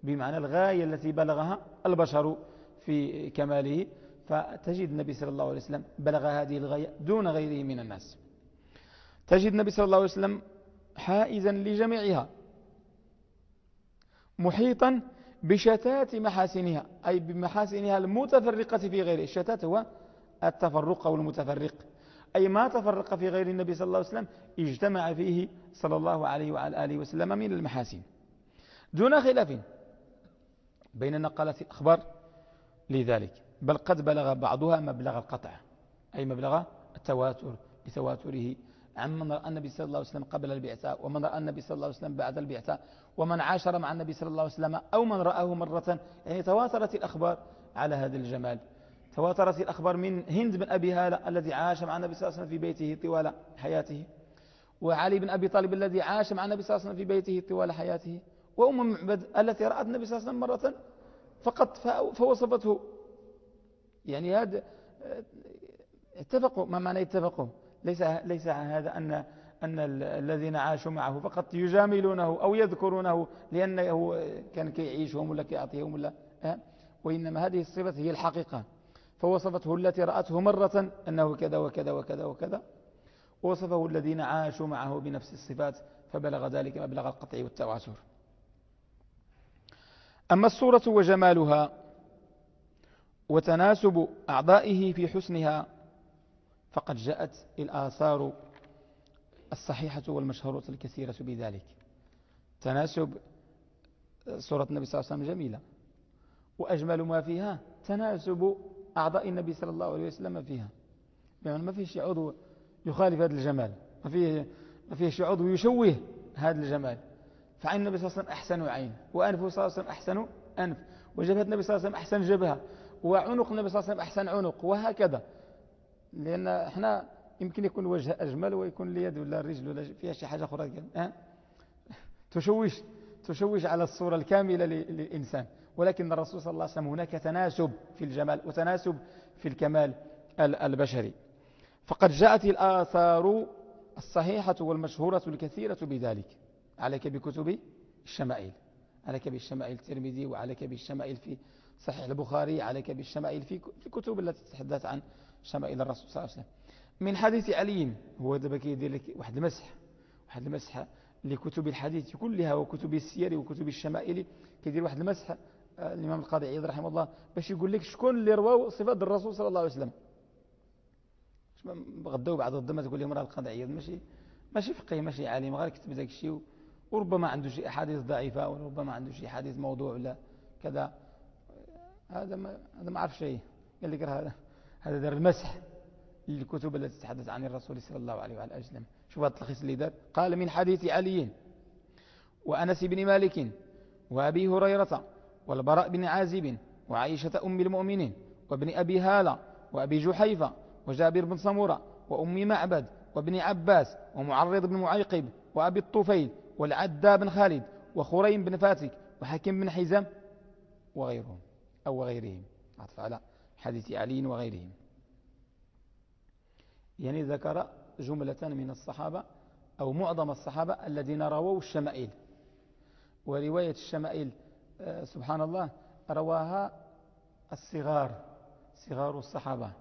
بمعنى الغاية التي بلغها البشر في كماله فتجد النبي صلى الله عليه وسلم بلغ هذه الغاية دون غيره من الناس. تجد النبي صلى الله عليه وسلم حائزا لجميعها محيطا بشتات محاسنها أي بمحاسنها المتفرقة في غيره. الشتات هو التفرق أو المتفرق أي ما تفرق في غير النبي صلى الله عليه وسلم اجتمع فيه صلى الله عليه وعلى آله وسلم من المحاسن. دون خلاف بين نقلات الأخبار لذلك بل قد بلغ بعضها مبلغ القطع أي مبلغ التواتر لتواتره عمن رأى النبي صلى الله عليه وسلم قبل البعثة ومن رأى النبي صلى الله عليه وسلم بعد البعثة ومن عاشر مع النبي صلى الله عليه وسلم أو من رآه مرة. يعني تواترت الأخبار على هذا الجمال. تواترت الأخبار من هند بن أبي هالة الذي عاش مع النبي صلى الله عليه وسلم في بيته طوال حياته وعلي بن أبي طالب الذي عاش مع النبي صلى الله عليه وسلم في بيته طوال حياته وأم معبد التي رأت النبي صلى الله عليه وسلم مرة فقط فوصفته. يعني هذا اتفقوا ما معنى اتفقوا؟ ليس, ليس هذا أن, أن الذين عاشوا معه فقط يجاملونه أو يذكرونه لأنه كان كيعيشهم ولا كيعطيهم ولا وإنما هذه الصفة هي الحقيقة. فوصفته التي رأته مرة أنه كذا وكذا وكذا وكذا. ووصفه الذين عاشوا معه بنفس الصفات فبلغ ذلك مبلغ القطع والتواتر. أما الصورة وجمالها وتناسب أعضائه في حسنها فقد جاءت الآثار الصحيحة والمشهورة الكثيرة بذلك. تناسب صورة النبي صلى الله عليه وسلم جميلة. وأجمل ما فيها تناسب أعضاء النبي صلى الله عليه وسلم فيها. يعني ما فيش عضو يخالف هذا الجمال. ما فيه ما فيش عضو يشوه هذا الجمال. فعين النبي صلى الله عليه وسلم أحسن عين. وأنفه صلى الله عليه وسلم أحسن أنف. وجبهة النبي صلى الله عليه وسلم أحسن جبهة. وعنق النبي صلى الله عليه وسلم أحسن عنق. وهكذا. لأن إحنا يمكن يكون الوجه أجمل ويكون اليد ولا الرجل ولا فيها شي حاجة أخرى؟ تشوش تشوش على الصورة الكاملة للإنسان. ولكن الرسول صلى الله عليه وسلم هناك تناسب في الجمال وتناسب في الكمال البشري. فقد جاءت الآثار الصحيحة والمشهورة الكثيرة بذلك. عليك بكتب الشمائل. عليك بالشمائل الترمذي وعليك بالشمائل في صحيح البخاري عليك بالشمائل في الكتب التي تتحدث عن شمائل الرسول صلى الله عليه وسلم. من حديث علي هو دابا كيدير لك واحد المسح واحد المسح لكتب الحديث كلها وكتب السير وكتب الشمائل كيدير واحد المسح الإمام القاضي عيد رحمه الله باش يقول لك شكون اللي رواو صفات الرسول صلى الله عليه وسلم. غداو بعض الضمة تقول لهم راه القاضي عيد ماشي ماشي فقيه ماشي عالم غير كتب ذاك الشيء وربما عنده شي أحاديث ضعيفة وربما عنده شي حديث موضوع ولا كذا. هذا ما هذا ما عرف شيء. قال لك هذا هذا دار المسح للكتب التي تتحدث عن الرسول صلى الله عليه وعلى وسلم. شوف هذا التلخيص اللي دار. قال من حديث علي وأنس بن مالك وأبي هريرة والبراء بن عازب وعائشة أم المؤمنين وابن أبي هالة وأبي جحيفة وجابر بن صمورة وأم معبد وابن عباس ومعرض بن معيقب وأبي الطفيل والعدى بن خالد وخريم بن فاتك وحكيم بن حزام وغيرهم أو غيرهم عطف على حديث علي وغيرهم. يعني ذكر جملة من الصحابة أو معظم الصحابة الذين رووا الشمائل. ورواية الشمائل سبحان الله رواها الصغار صغار الصحابة.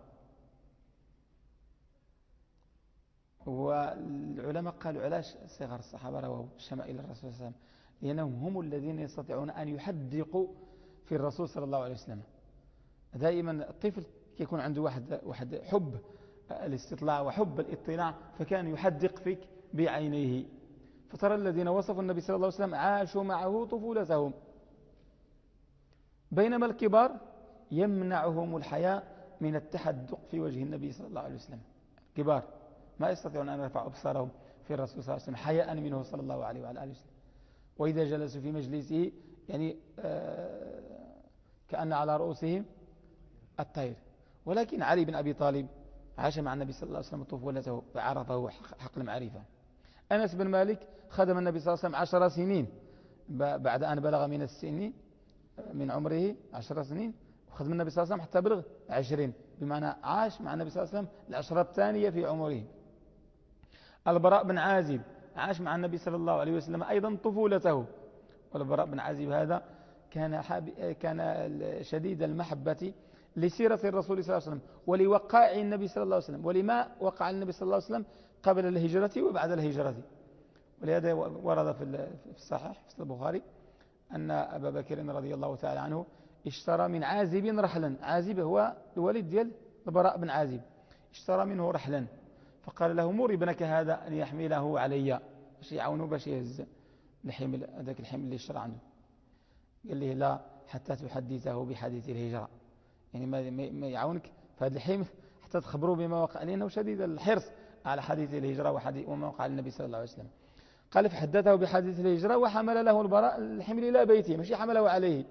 والعلماء قالوا علاش صغار الصحابة رووا شمائل الرسول صلى الله عليه وسلم؟ لأنهم هم الذين يستطيعون أن يحدقوا في الرسول صلى الله عليه وسلم. دائما الطفل يكون عنده واحد, واحد حب الاستطلاع وحب الاطلاع فكان يحدق فيك بعينيه. فترى الذين وصفوا النبي صلى الله عليه وسلم عاشوا معه طفولتهم. بينما الكبار يمنعهم الحياء من التحدق في وجه النبي صلى الله عليه وسلم. كبار ما يستطيعون أن يرفعوا أبصارهم في الرسول صلى الله عليه وسلم حياء منه صلى الله عليه وعلى آله وسلم. وإذا جلسوا في مجلسه يعني آه كأن على رؤوسهم الطير. ولكن علي بن أبي طالب عاش مع النبي صلى الله عليه وسلم طفولته فعرفه حق المعرفة. أنس بن مالك خدم النبي صلى الله عليه وسلم عشر سنين. بعد أن بلغ من السن من عمره عشر سنين وخدم النبي صلى الله عليه وسلم حتى بلغ عشرين. بمعنى عاش مع النبي صلى الله عليه وسلم العشرة الثانية في عمره. البراء بن عازب عاش مع النبي صلى الله عليه وسلم أيضا طفولته. والبراء بن عازب هذا كان, كان شديد المحبة لسيرة الرسول صلى الله عليه وسلم ولوقائع النبي صلى الله عليه وسلم. ولما وقع النبي صلى الله عليه وسلم قبل الهجرة وبعد الهجرة. ولهذا ورد في الصحيح في البخاري. أن أبا بكر رضي الله تعالى عنه اشترى من عازب رحلا. عازب هو الوليد ديال البراء بن عازب. اشترى منه رحلا. فقال له مر ابنك هذا أن يحمله علي. باش يعاونه باش يهز الحمل هذاك الحمل اللي اشترى عنه. قال لي لا حتى تحدثه بحديث الهجرة. يعني ما يعاونك في هذا الحمل حتى تخبروا بما وقع. لأنه شديد الحرص على حديث الهجرة وما وقع للنبي صلى الله عليه وسلم. قال فحدثه بحديث الهجرة وحمل له البراء الحمل إلى بيته ماشي حمله عليه.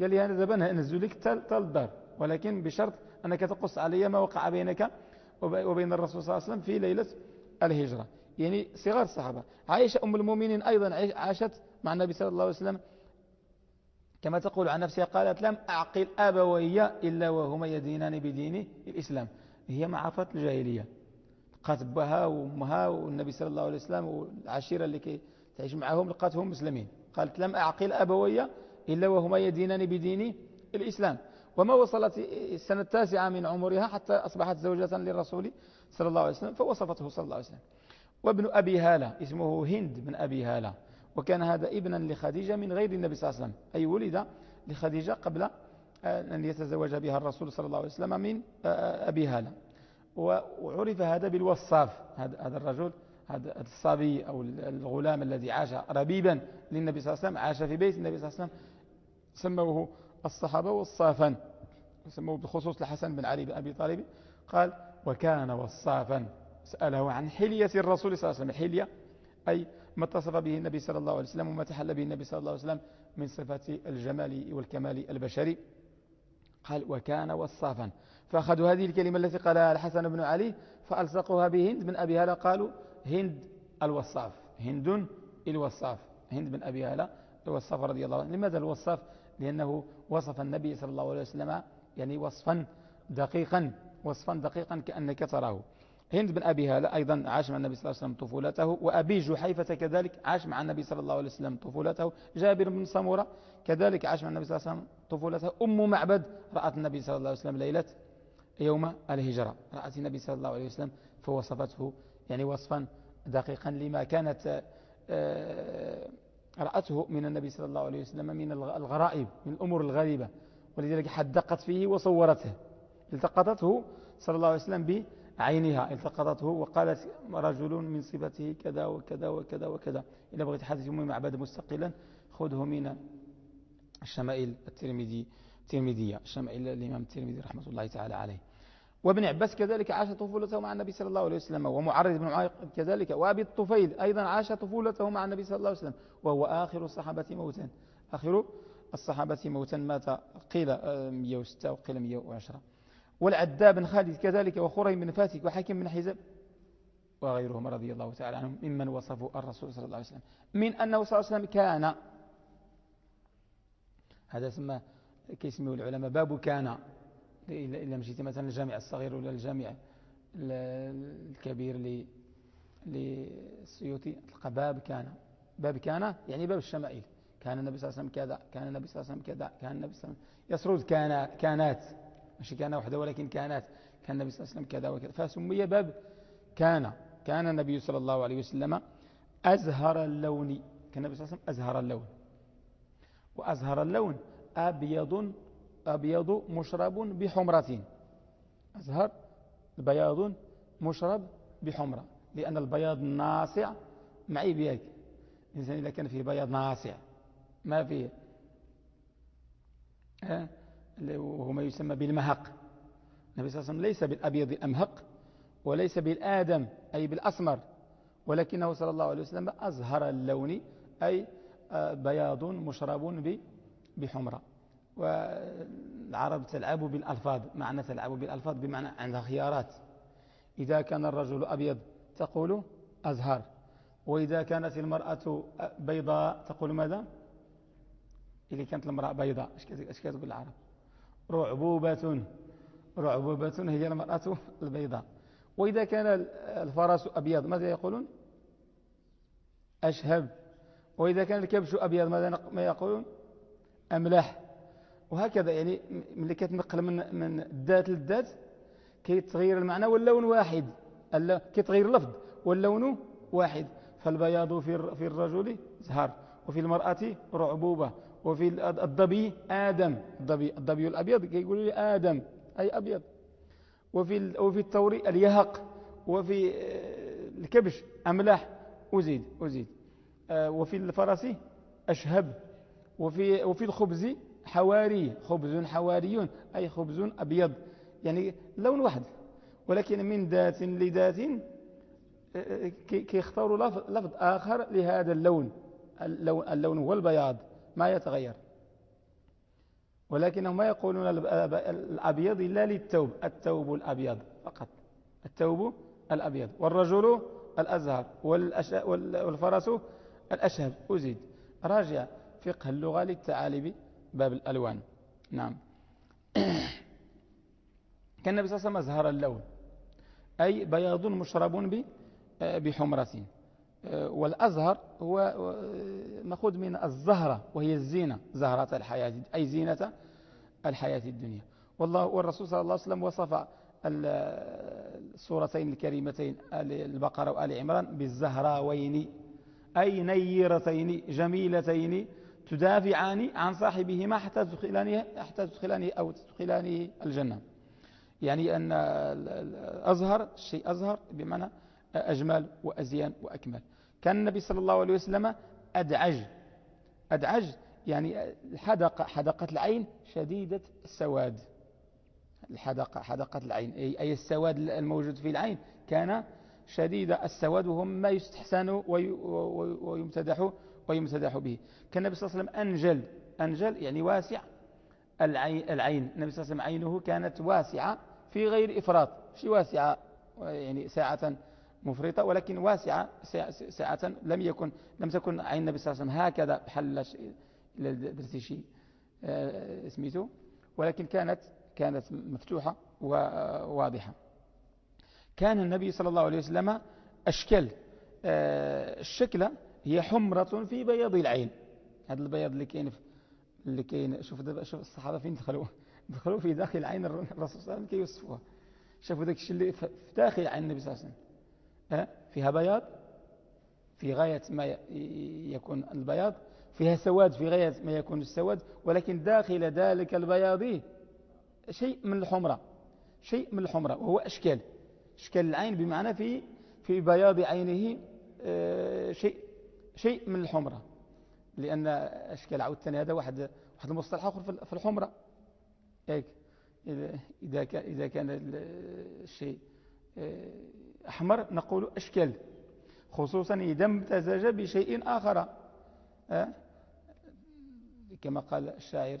قال لي أنا دابا نهزو لك تل الدار ولكن بشرط أنك تقص علي ما وقع بينك وبين الرسول صلى الله عليه وسلم في ليلة الهجرة. يعني صغار الصحابة. عائشة أم المؤمنين أيضا عاشت مع النبي صلى الله عليه وسلم. كما تقول عن نفسها قالت لم أعقل أبوي إلا وهما يدينان بدين الإسلام. هي معرفة الجاهلية. لقات بها وأمها والنبي صلى الله عليه وسلم والعشيرة اللي تعيش معهم لقاتهم مسلمين. قالت لم أعقل أبوي إلا وهما يدينان بدين الإسلام. وما وصلت السنة التاسعة من عمرها حتى أصبحت زوجة للرسول صلى الله عليه وسلم فوصفته صلى الله عليه وسلم. وابن أبي هالة اسمه هند بن أبي هالة وكان هذا ابنا لخديجة من غير النبي صلى الله عليه وسلم. أي ولد لخديجة قبل أن يتزوج بها الرسول صلى الله عليه وسلم من أبي هالة. وعرف هذا بالوصاف. هذا الرجل هذا الصبي أو الغلام الذي عاش ربيبا للنبي صلى الله عليه وسلم عاش في بيت النبي صلى الله عليه وسلم سموه الصحابة وصافا سموه بخصوص الحسن بن علي بن أبي طالب قال وكان وصافا. سأله عن حلية الرسول صلى الله عليه وسلم. حلية أي ما اتصف به النبي صلى الله عليه وسلم وما تحل به النبي صلى الله عليه وسلم من صفات الجمال والكمال البشري. قال وكان وصافا. فأخذوا هذه الكلمة التي قالها الحسن بن علي فألصقوها بهند بن أبي هلا قالوا هند الوصاف هند الوصاف هند بن أبي هلا الوصاف رضي الله عنه. لماذا الوصاف؟ لأنه وصف النبي صلى الله عليه وسلم يعني وصفا دقيقا وصفا دقيقا كأنك تراه. هند بن أبي هالة أيضا عاش مع النبي صلى الله عليه وسلم طفولته وأبي جحيفة كذلك عاش مع النبي صلى الله عليه وسلم طفولته جابر بن سمورة كذلك عاش مع النبي صلى الله عليه وسلم طفولته أم معبد رأت النبي صلى الله عليه وسلم ليلة يوم الهجرة. رأت النبي صلى الله عليه وسلم فوصفته يعني وصفا دقيقا لما كانت آه، رأته من النبي صلى الله عليه وسلم من الغرائب من الأمور الغريبة. ولذلك حدقت فيه وصورته. التقطته صلى الله عليه وسلم بعينها. التقطته وقالت رجل من صفته كذا وكذا وكذا وكذا. إذا بغيت حدث أمي معبد مستقلا خذه من الشمائل الترمذي. الترمذية الشمائل الإمام الترمذي رحمة الله تعالى عليه. وابن عباس كذلك عاش طفولته مع النبي صلى الله عليه وسلم ومعرض بن معايق كذلك وأبي الطفيل أيضا عاش طفولته مع النبي صلى الله عليه وسلم وهو آخر الصحابة موتا. آخر الصحابة موتا مات قيل 106 وقيل 110 والعداء بن خالد كذلك وخريم بن فاتك وحكيم بن حزب وغيرهم رضي الله تعالى عنهم ممن وصفوا الرسول صلى الله عليه وسلم. من أنه صلى الله عليه وسلم كان هذا اسمه كيسميه العلماء. باب كان إذا مشيت مثلا الجامع الصغير ولا الجامع الكبير للسيوطي تلقى باب كان. باب كان يعني باب الشمائل. كان النبي صلى الله عليه وسلم كذا كان النبي صلى الله عليه وسلم كذا كان النبي صلى الله عليه وسلم يسرد كان كانات. مش كان وحده ولكن كانات. كان النبي صلى الله عليه وسلم كذا وكذا. فسمي باب كان. كان النبي صلى الله عليه وسلم أزهر اللون. كان النبي صلى الله عليه وسلم أزهر اللون. وأزهر اللون أبيض أبيض مشرب بحمرة. أزهر بياض مشرب بحمرة. لأن البياض ناصع معي بيك الإنسان إذا كان فيه بياض ناصع ما فيه وهو ما يسمى بالمهق. النبي صلى الله عليه وسلم ليس بالأبيض الأمهق وليس بالآدم أي بالأسمر. ولكنه صلى الله عليه وسلم أزهر اللون أي آه، بياض مشرب بحمرة. العرب تلعب بالألفاظ معنى تلعب بالألفاظ بمعنى عندها خيارات. إذا كان الرجل أبيض تقول أزهر وإذا كانت المرأة بيضاء تقول ماذا؟ إذا كانت المرأة بيضاء إيش كتقول العرب؟ رعبوبة. رعبوبة هي المرأة البيضاء. وإذا كان الفرس أبيض ماذا يقولون؟ أشهب. وإذا كان الكبش أبيض ماذا ما يقولون؟ أملح وهكذا يعني ملي كتنقل من من الذات للذات كيتغير المعنى واللون واحد. كيتغير اللفظ واللون واحد. فالبياض في في الرجل زهر وفي المرأة رعبوبة وفي الضبي آدم. الضبي, الضبي الأبيض كيقول لي آدم أي أبيض. وفي وفي الثور اليهق وفي آه، الكبش أملح أزيد أزيد. آه، وفي الفرس أشهب. وفي وفي الخبز حواري خبز حواري أي خبز أبيض. يعني لون واحد. ولكن من ذات لذات آه، كيختاروا لفظ آخر لهذا اللون. اللون هو البياض ما يتغير. ولكنهم ما يقولون الأبيض إلا للتوب التوب الأبيض فقط. التوب الأبيض. والرجل الأزهر والفرس الأشهب أزيد. راجع. فقه اللغة للثعالبي باب الألوان. نعم. <coughs> كان النبي صلى الله عليه وسلم أزهر اللون. أي بياض مشرب بحمرة. والأزهر هو مأخوذ من الزهرة وهي الزينة زهرة الحياة أي زينة الحياة الدنيا. والله والرسول صلى الله عليه وسلم وصف السورتين الكريمتين البقرة وآل عمران بالزهراوين أي نيرتين جميلتين تدافعان عن صاحبهما حتى تدخلانه, حتى تدخلانه أو تدخلانه الجنة. يعني أن أزهر الشيء أزهر بمعنى أجمل وأزيان وأكمل. كان النبي صلى الله عليه وسلم أدعج. أدعج يعني الحدقة حدقة العين شديدة السواد. الحدقة حدقة العين أي السواد الموجود في العين كان شديد السواد وهم ما يستحسن ويمتدح ويمتدح به. كان النبي صلى الله عليه وسلم أنجل. أنجل يعني واسع. العين, النبي صلى الله عليه وسلم عينه كانت واسعة في غير إفراط. شي واسعة يعني ساعة مفرطة ولكن واسعة ساعة لم يكن لم تكن عين النبي صلى الله عليه وسلم هكذا بحل درتي شيء آه، اسميته ولكن كانت كانت مفتوحة وواضحة كان النبي صلى الله عليه وسلم أشكل آه، الشكلة هي حمرة في بياض العين. هذا البياض اللي كاين اللي كاين شوف دابا شوف الصحابة فين دخلوا <laughs> دخلوا في داخل العين الرسول صلى الله عليه وسلم كيوصفوها. شافوا داك الشيء اللي في داخل عين النبي صلى الله عليه وسلم. فيها بياض في غاية ما يكون البياض فيها سواد في غاية ما يكون السواد ولكن داخل ذلك البياض شيء من الحمرة. شيء من الحمرة وهو أشكال. أشكال العين بمعنى في في بياض عينه آه، شيء شيء من الحمرة لأن أشكال عودتني هذا واحد واحد المصطلح آخر في الحمرة. إذا كان إذا كان الشيء آه، أحمر نقول أشكال خصوصا إذا امتزج بشيء آخر. أه؟ كما قال الشاعر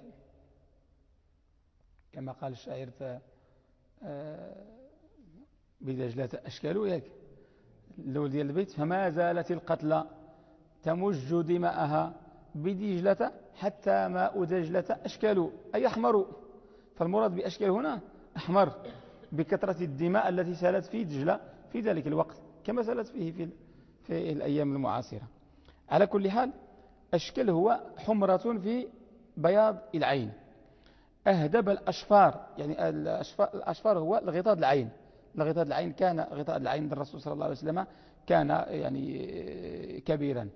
كما قال الشاعر ف أه بدجلة أشكال ياك اللول ديال البيت فما زالت القتلى. تمج دماءها بدجلة حتى ماء دجلة أشكال أي أحمر. فالمراد بأشكال هنا أحمر بكثرة الدماء التي سالت في دجلة في ذلك الوقت كما سألت فيه في, في الأيام المعاصرة. على كل حال الشكل هو حمرة في بياض العين. أهدب الأشفار يعني الأشفار هو الغطاء العين. الغطاء العين كان غطاء العين الرسول صلى الله عليه وسلم كان يعني كبيرا.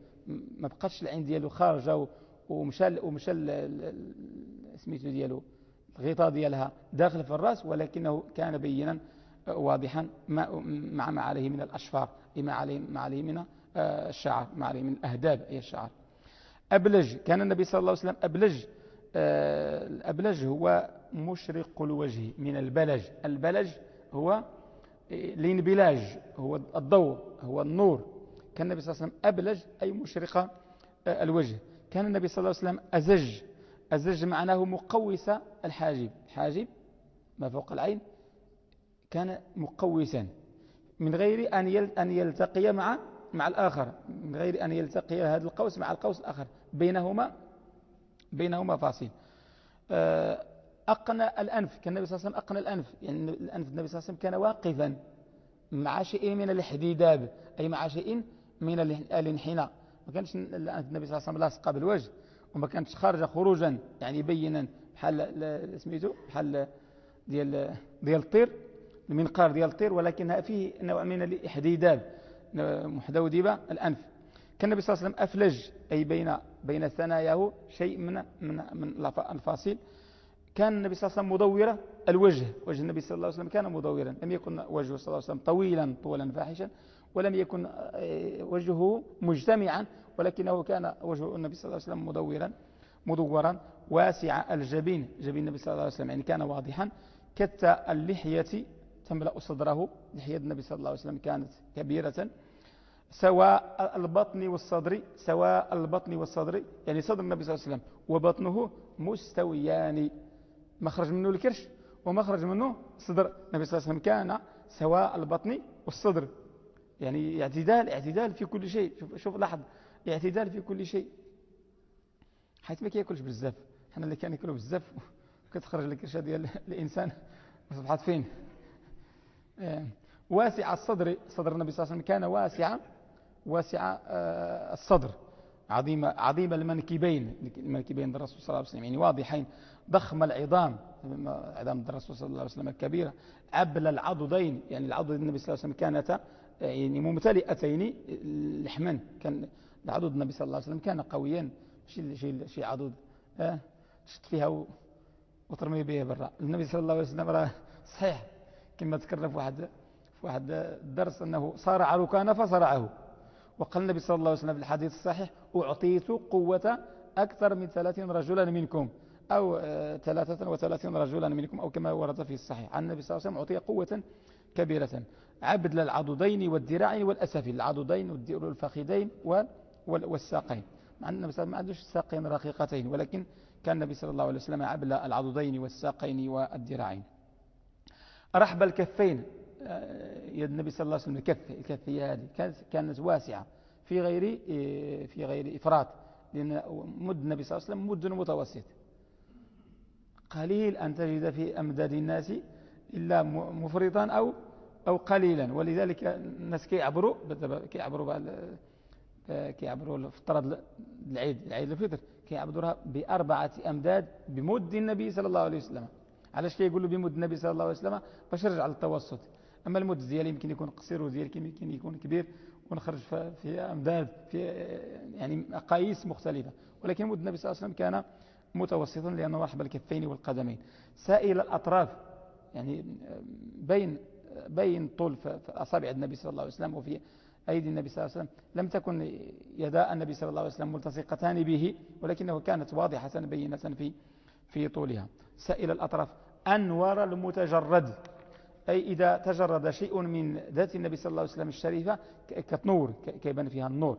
ما بقاش العين ديالو خارجة ومشى ومشى سميتو ديالو الغطاء ديالها داخل في الرأس ولكنه كان بينا واضحا مع ما عليه من الأشفار ما عليه, ما عليه من آه، الشعر ما عليه من الأهداب أي الشعر. أبلج كان النبي صلى الله عليه وسلم أبلج آه، الأبلج هو مشرق الوجه من البلج. البلج هو الانبلاج هو الضوء هو النور. كان النبي صلى الله عليه وسلم أبلج أي مشرق آه، الوجه. كان النبي صلى الله عليه وسلم أزج. الزج معناه مقوس الحاجب. الحاجب ما فوق العين كان مقوسا. من غير أن يلتقي مع مع الآخر. من غير أن يلتقي هذا القوس مع القوس الآخر. بينهما بينهما فاصل. آه، أقنى الأنف. كان النبي صلى الله عليه وسلم أقنى الأنف. يعني الأنف النبي صلى الله عليه وسلم كان واقفا مع شيء من الاحديداب أي مع شيء من الانحناء. ما كانش النبي صلى الله عليه وسلم لاصق بالوجه وما كانتش خارجة خروجا يعني بينا بحال سميتو بحال ديال ديال الطير المنقار ديال الطير ولكنها فيه نوع من الإحديداب محدودبة الأنف. كان النبي صلى الله عليه وسلم أفلج أي بين بين ثناياه شيء من من من الفاصل كان النبي صلى الله عليه وسلم مدورة الوجه وجه النبي صلى الله عليه وسلم كان مدورا لم يكن وجهه صلى الله عليه وسلم طويلا طولا فاحشا. ولم يكن آه، وجهه مجتمعا ولكنه كان وجه النبي صلى الله عليه وسلم مدورا مدورا واسع الجبين جبين النبي صلى الله عليه وسلم يعني كان واضحا. كت اللحية تملأ صدره لحية النبي صلى الله عليه وسلم كانت كبيرة سواء البطن والصدر سواء البطن والصدر يعني صدر النبي صلى الله عليه وسلم وبطنه مستويان. مخرج منه الكرش ومخرج منه صدر. النبي صلى الله عليه وسلم كان سواء البطن والصدر. يعني اعتدال اعتدال في كل شيء. شوف, شوف لاحظ. اعتدال في كل شيء. حيث ما كياكلش بزاف. حنا اللي كان ياكلوا بزاف <laughs> وكتخرج الكرشه ديال الإنسان. صبحات فين؟ آه، واسع الصدر. صدر النبي صلى الله عليه وسلم كان واسعا واسع آه، الصدر. عظيم عظيم المنكبين. المنكبين الرسول صلى الله عليه وسلم. يعني واضحين. ضخم العظام. عظام الرسول صلى الله عليه وسلم الكبيرة عبل العضدين. يعني العضد النبي صلى الله عليه وسلم كانتا يعني ممتلئتين لحما كان العضد النبي صلى الله عليه وسلم كان قويا شي شي شي عضد آه شت فيها وترمي به برا. النبي صلى الله عليه وسلم راه صحيح. كما ذكرنا في واحد في واحد الدرس أنه صارع ركان فصرعه. وقال النبي صلى الله عليه وسلم في الحديث الصحيح أعطيت قوة أكثر من ثلاثين رجلا منكم. أو آه، ثلاثة وثلاثين رجلا منكم أو كما ورد في الصحيح. عن النبي صلى الله عليه وسلم أعطي قوة كبيرة. عبد للعضدين والذراعين والأسفل. العضدين والفخذين والساقين. مع أن النبي صلى الله عليه وسلم ما عندوش ساقين رقيقتين ولكن كان النبي صلى الله عليه وسلم عبد العضدين والساقين والذراعين. رحب الكفين آه، يد النبي صلى الله عليه وسلم الكف الكفية هذه. كانت واسعة. في غير آه، في غير إفراط. لأن مد النبي صلى الله عليه وسلم مد متوسط. قليل أن تجد في أمداد الناس إلا مفرطا أو أو قليلا. ولذلك الناس كيعبروا كيعبروا كيعبروا افترض العيد العيد الفطر كيعبروها بأربعة أمداد بمد النبي صلى الله عليه وسلم. علاش كيقولوا بمد النبي صلى الله عليه وسلم؟ باش يرجع للتوسط. أما المد ديالي يمكن يكون قصير وديالك يمكن يكون كبير ونخرج في أمداد في يعني مقاييس مختلفة. ولكن مد النبي صلى الله عليه وسلم كان متوسطا لأنه رحب الكفين والقدمين. سائل الأطراف يعني بين بين طول في أصابع النبي صلى الله عليه وسلم وفي أيدي النبي صلى الله عليه وسلم. لم تكن يداء النبي صلى الله عليه وسلم ملتصقتان به ولكنه كانت واضحة بينة في في طولها. سائل الأطراف أنور المتجرد. أي إذا تجرد شيء من ذات النبي صلى الله عليه وسلم الشريفة كتنور كيبان فيها النور.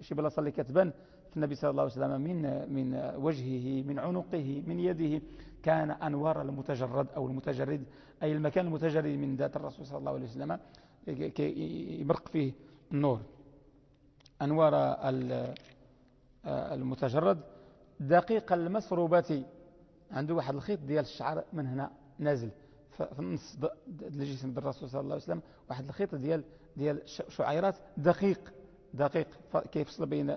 شي بلاصه اللي كتبان في النبي صلى الله عليه وسلم من من وجهه من عنقه من يده. كان أنوار المتجرد أو المتجرد أي المكان المتجرد من ذات الرسول صلى الله عليه وسلم يبرق فيه النور. أنوار المتجرد. دقيق المسروبة. عنده واحد الخيط ديال الشعر من هنا نازل. في النص الجسم الرسول صلى الله عليه وسلم واحد الخيط ديال ديال شعيرات دقيق. دقيق. كيفصل بين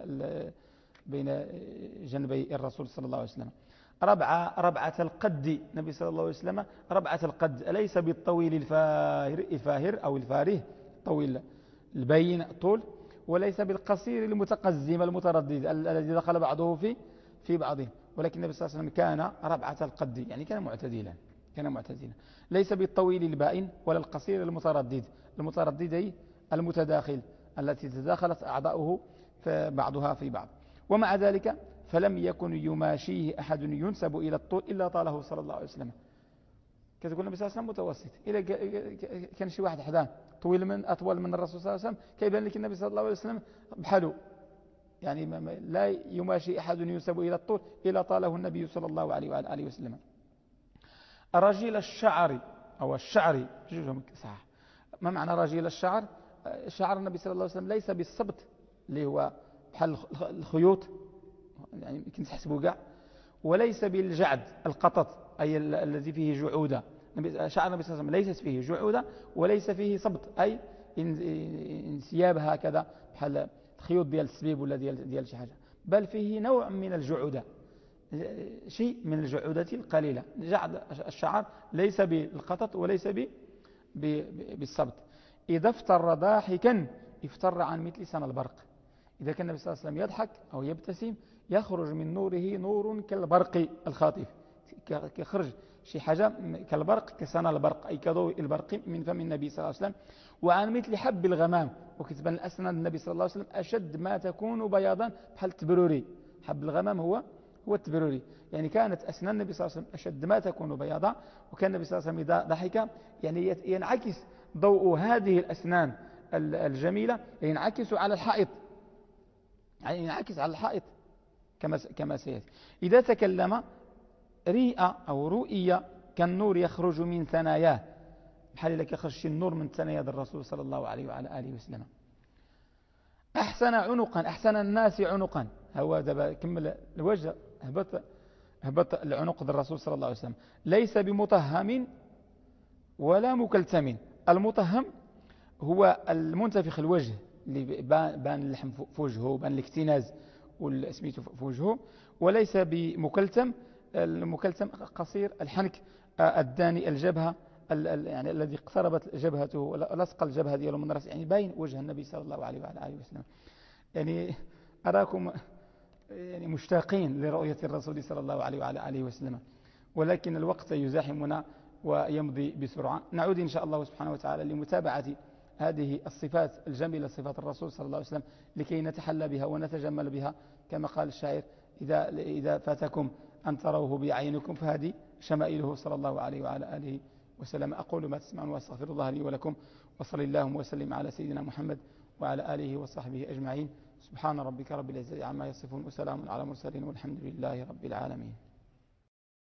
بين جنبي الرسول صلى الله عليه وسلم. ربعة ربعة القد. النبي صلى الله عليه وسلم ربعة القد. أليس بالطويل الفاهر الفاهر أو الفاره طويل البين طول. وليس بالقصير المتقزم المتردد الذي دخل بعضه في في بعضه. ولكن النبي صلى الله عليه وسلم كان ربعة القد. يعني كان معتدلا كان معتدلا. ليس بالطويل البائن ولا القصير المتردد. المتردد أي؟ المتداخل التي تداخلت أعضاؤه بعضها في بعض. ومع ذلك فلم يكن يماشيه أحد ينسب إلى الطول إلا طاله صلى الله عليه وسلم. كتقول النبي صلى الله عليه وسلم متوسط. إلى كان شي واحد حداه طويل من أطول من الرسول صلى الله عليه وسلم كيبان لك النبي صلى الله عليه وسلم بحاله يعني لا يماشي أحد ينسب إلى الطول إلا طاله النبي صلى الله عليه وآله وسلم. رجل الشعر أو الشعر صح ما معنى رجل الشعر؟ شعر النبي صلى الله عليه وسلم ليس بالصبت اللي هو بحال الخيوط. يعني يمكن تحسبوا كاع وليس بالجعد القطط أي الذي فيه جعودة. شعر النبي صلى الله عليه وسلم ليست فيه جعودة وليس فيه سبط أي انسياب هكذا بحال خيوط ديال السبيب ولا ديال ديال شي حاجة. بل فيه نوع من الجعودة شيء من الجعودة القليلة. جعد الشعر ليس بالقطط وليس بالسبط إذا افتر ضاحكا افتر عن مثل سنا البرق. إذا كان النبي صلى الله عليه وسلم يضحك أو يبتسم يخرج من نوره نور كالبرق الخاطف يخرج شي حاجة كالبرق كسنة البرق أي كضوء البرق من فم النبي صلى الله عليه وسلم. وعن مثل حب الغمام وكتبان الأسنان النبي صلى الله عليه وسلم أشد ما تكون بياضا بحال التبروري حب الغمام هو هو التبروري يعني كانت أسنان النبي صلى الله عليه وسلم أشد ما تكون بياضا وكان النبي صلى الله عليه وسلم ضحك يعني ينعكس ضوء هذه الأسنان الجميلة ينعكس على الحائط. يعني ينعكس على الحائط. كما كما سيأتي. إذا تكلم ريئة أو رؤية كالنور يخرج من ثناياه. بحال لك يخرج النور من ثنايا الرسول صلى الله عليه وعلى آله وسلم. أحسن عنقا أحسن الناس عنقا. هو دابا كمل الوجه هبط هبط العنق الرسول صلى الله عليه وسلم. ليس بمطهم ولا مكلتم. المطهم هو المنتفخ الوجه اللي بان اللحم في وجهه بان الاكتناز. والسميته في وجهه وليس بمكلتم المكلتم قصير الحنك الداني الجبهة يعني الذي اقتربت جبهته لصق الجبهة دياله من رأسه يعني باين وجه النبي صلى الله عليه وعلى آله وسلم. يعني أراكم يعني مشتاقين لرؤية الرسول صلى الله عليه وعلى آله وسلم. ولكن الوقت يزاحمنا ويمضي بسرعة. نعود إن شاء الله سبحانه وتعالى لمتابعة هذه الصفات الجميلة صفات الرسول صلى الله عليه وسلم لكي نتحلى بها ونتجمل بها كما قال الشاعر إذا, إذا فاتكم أن تروه بعينكم فهذه شمائله صلى الله عليه وعلى آله وسلم. أقول ما تسمعون وأستغفر الله لي ولكم وصل اللهم وسلم على سيدنا محمد وعلى آله وصحبه أجمعين. سبحان ربك رب العزة عما يصفون وسلام على المرسلين والحمد لله رب العالمين.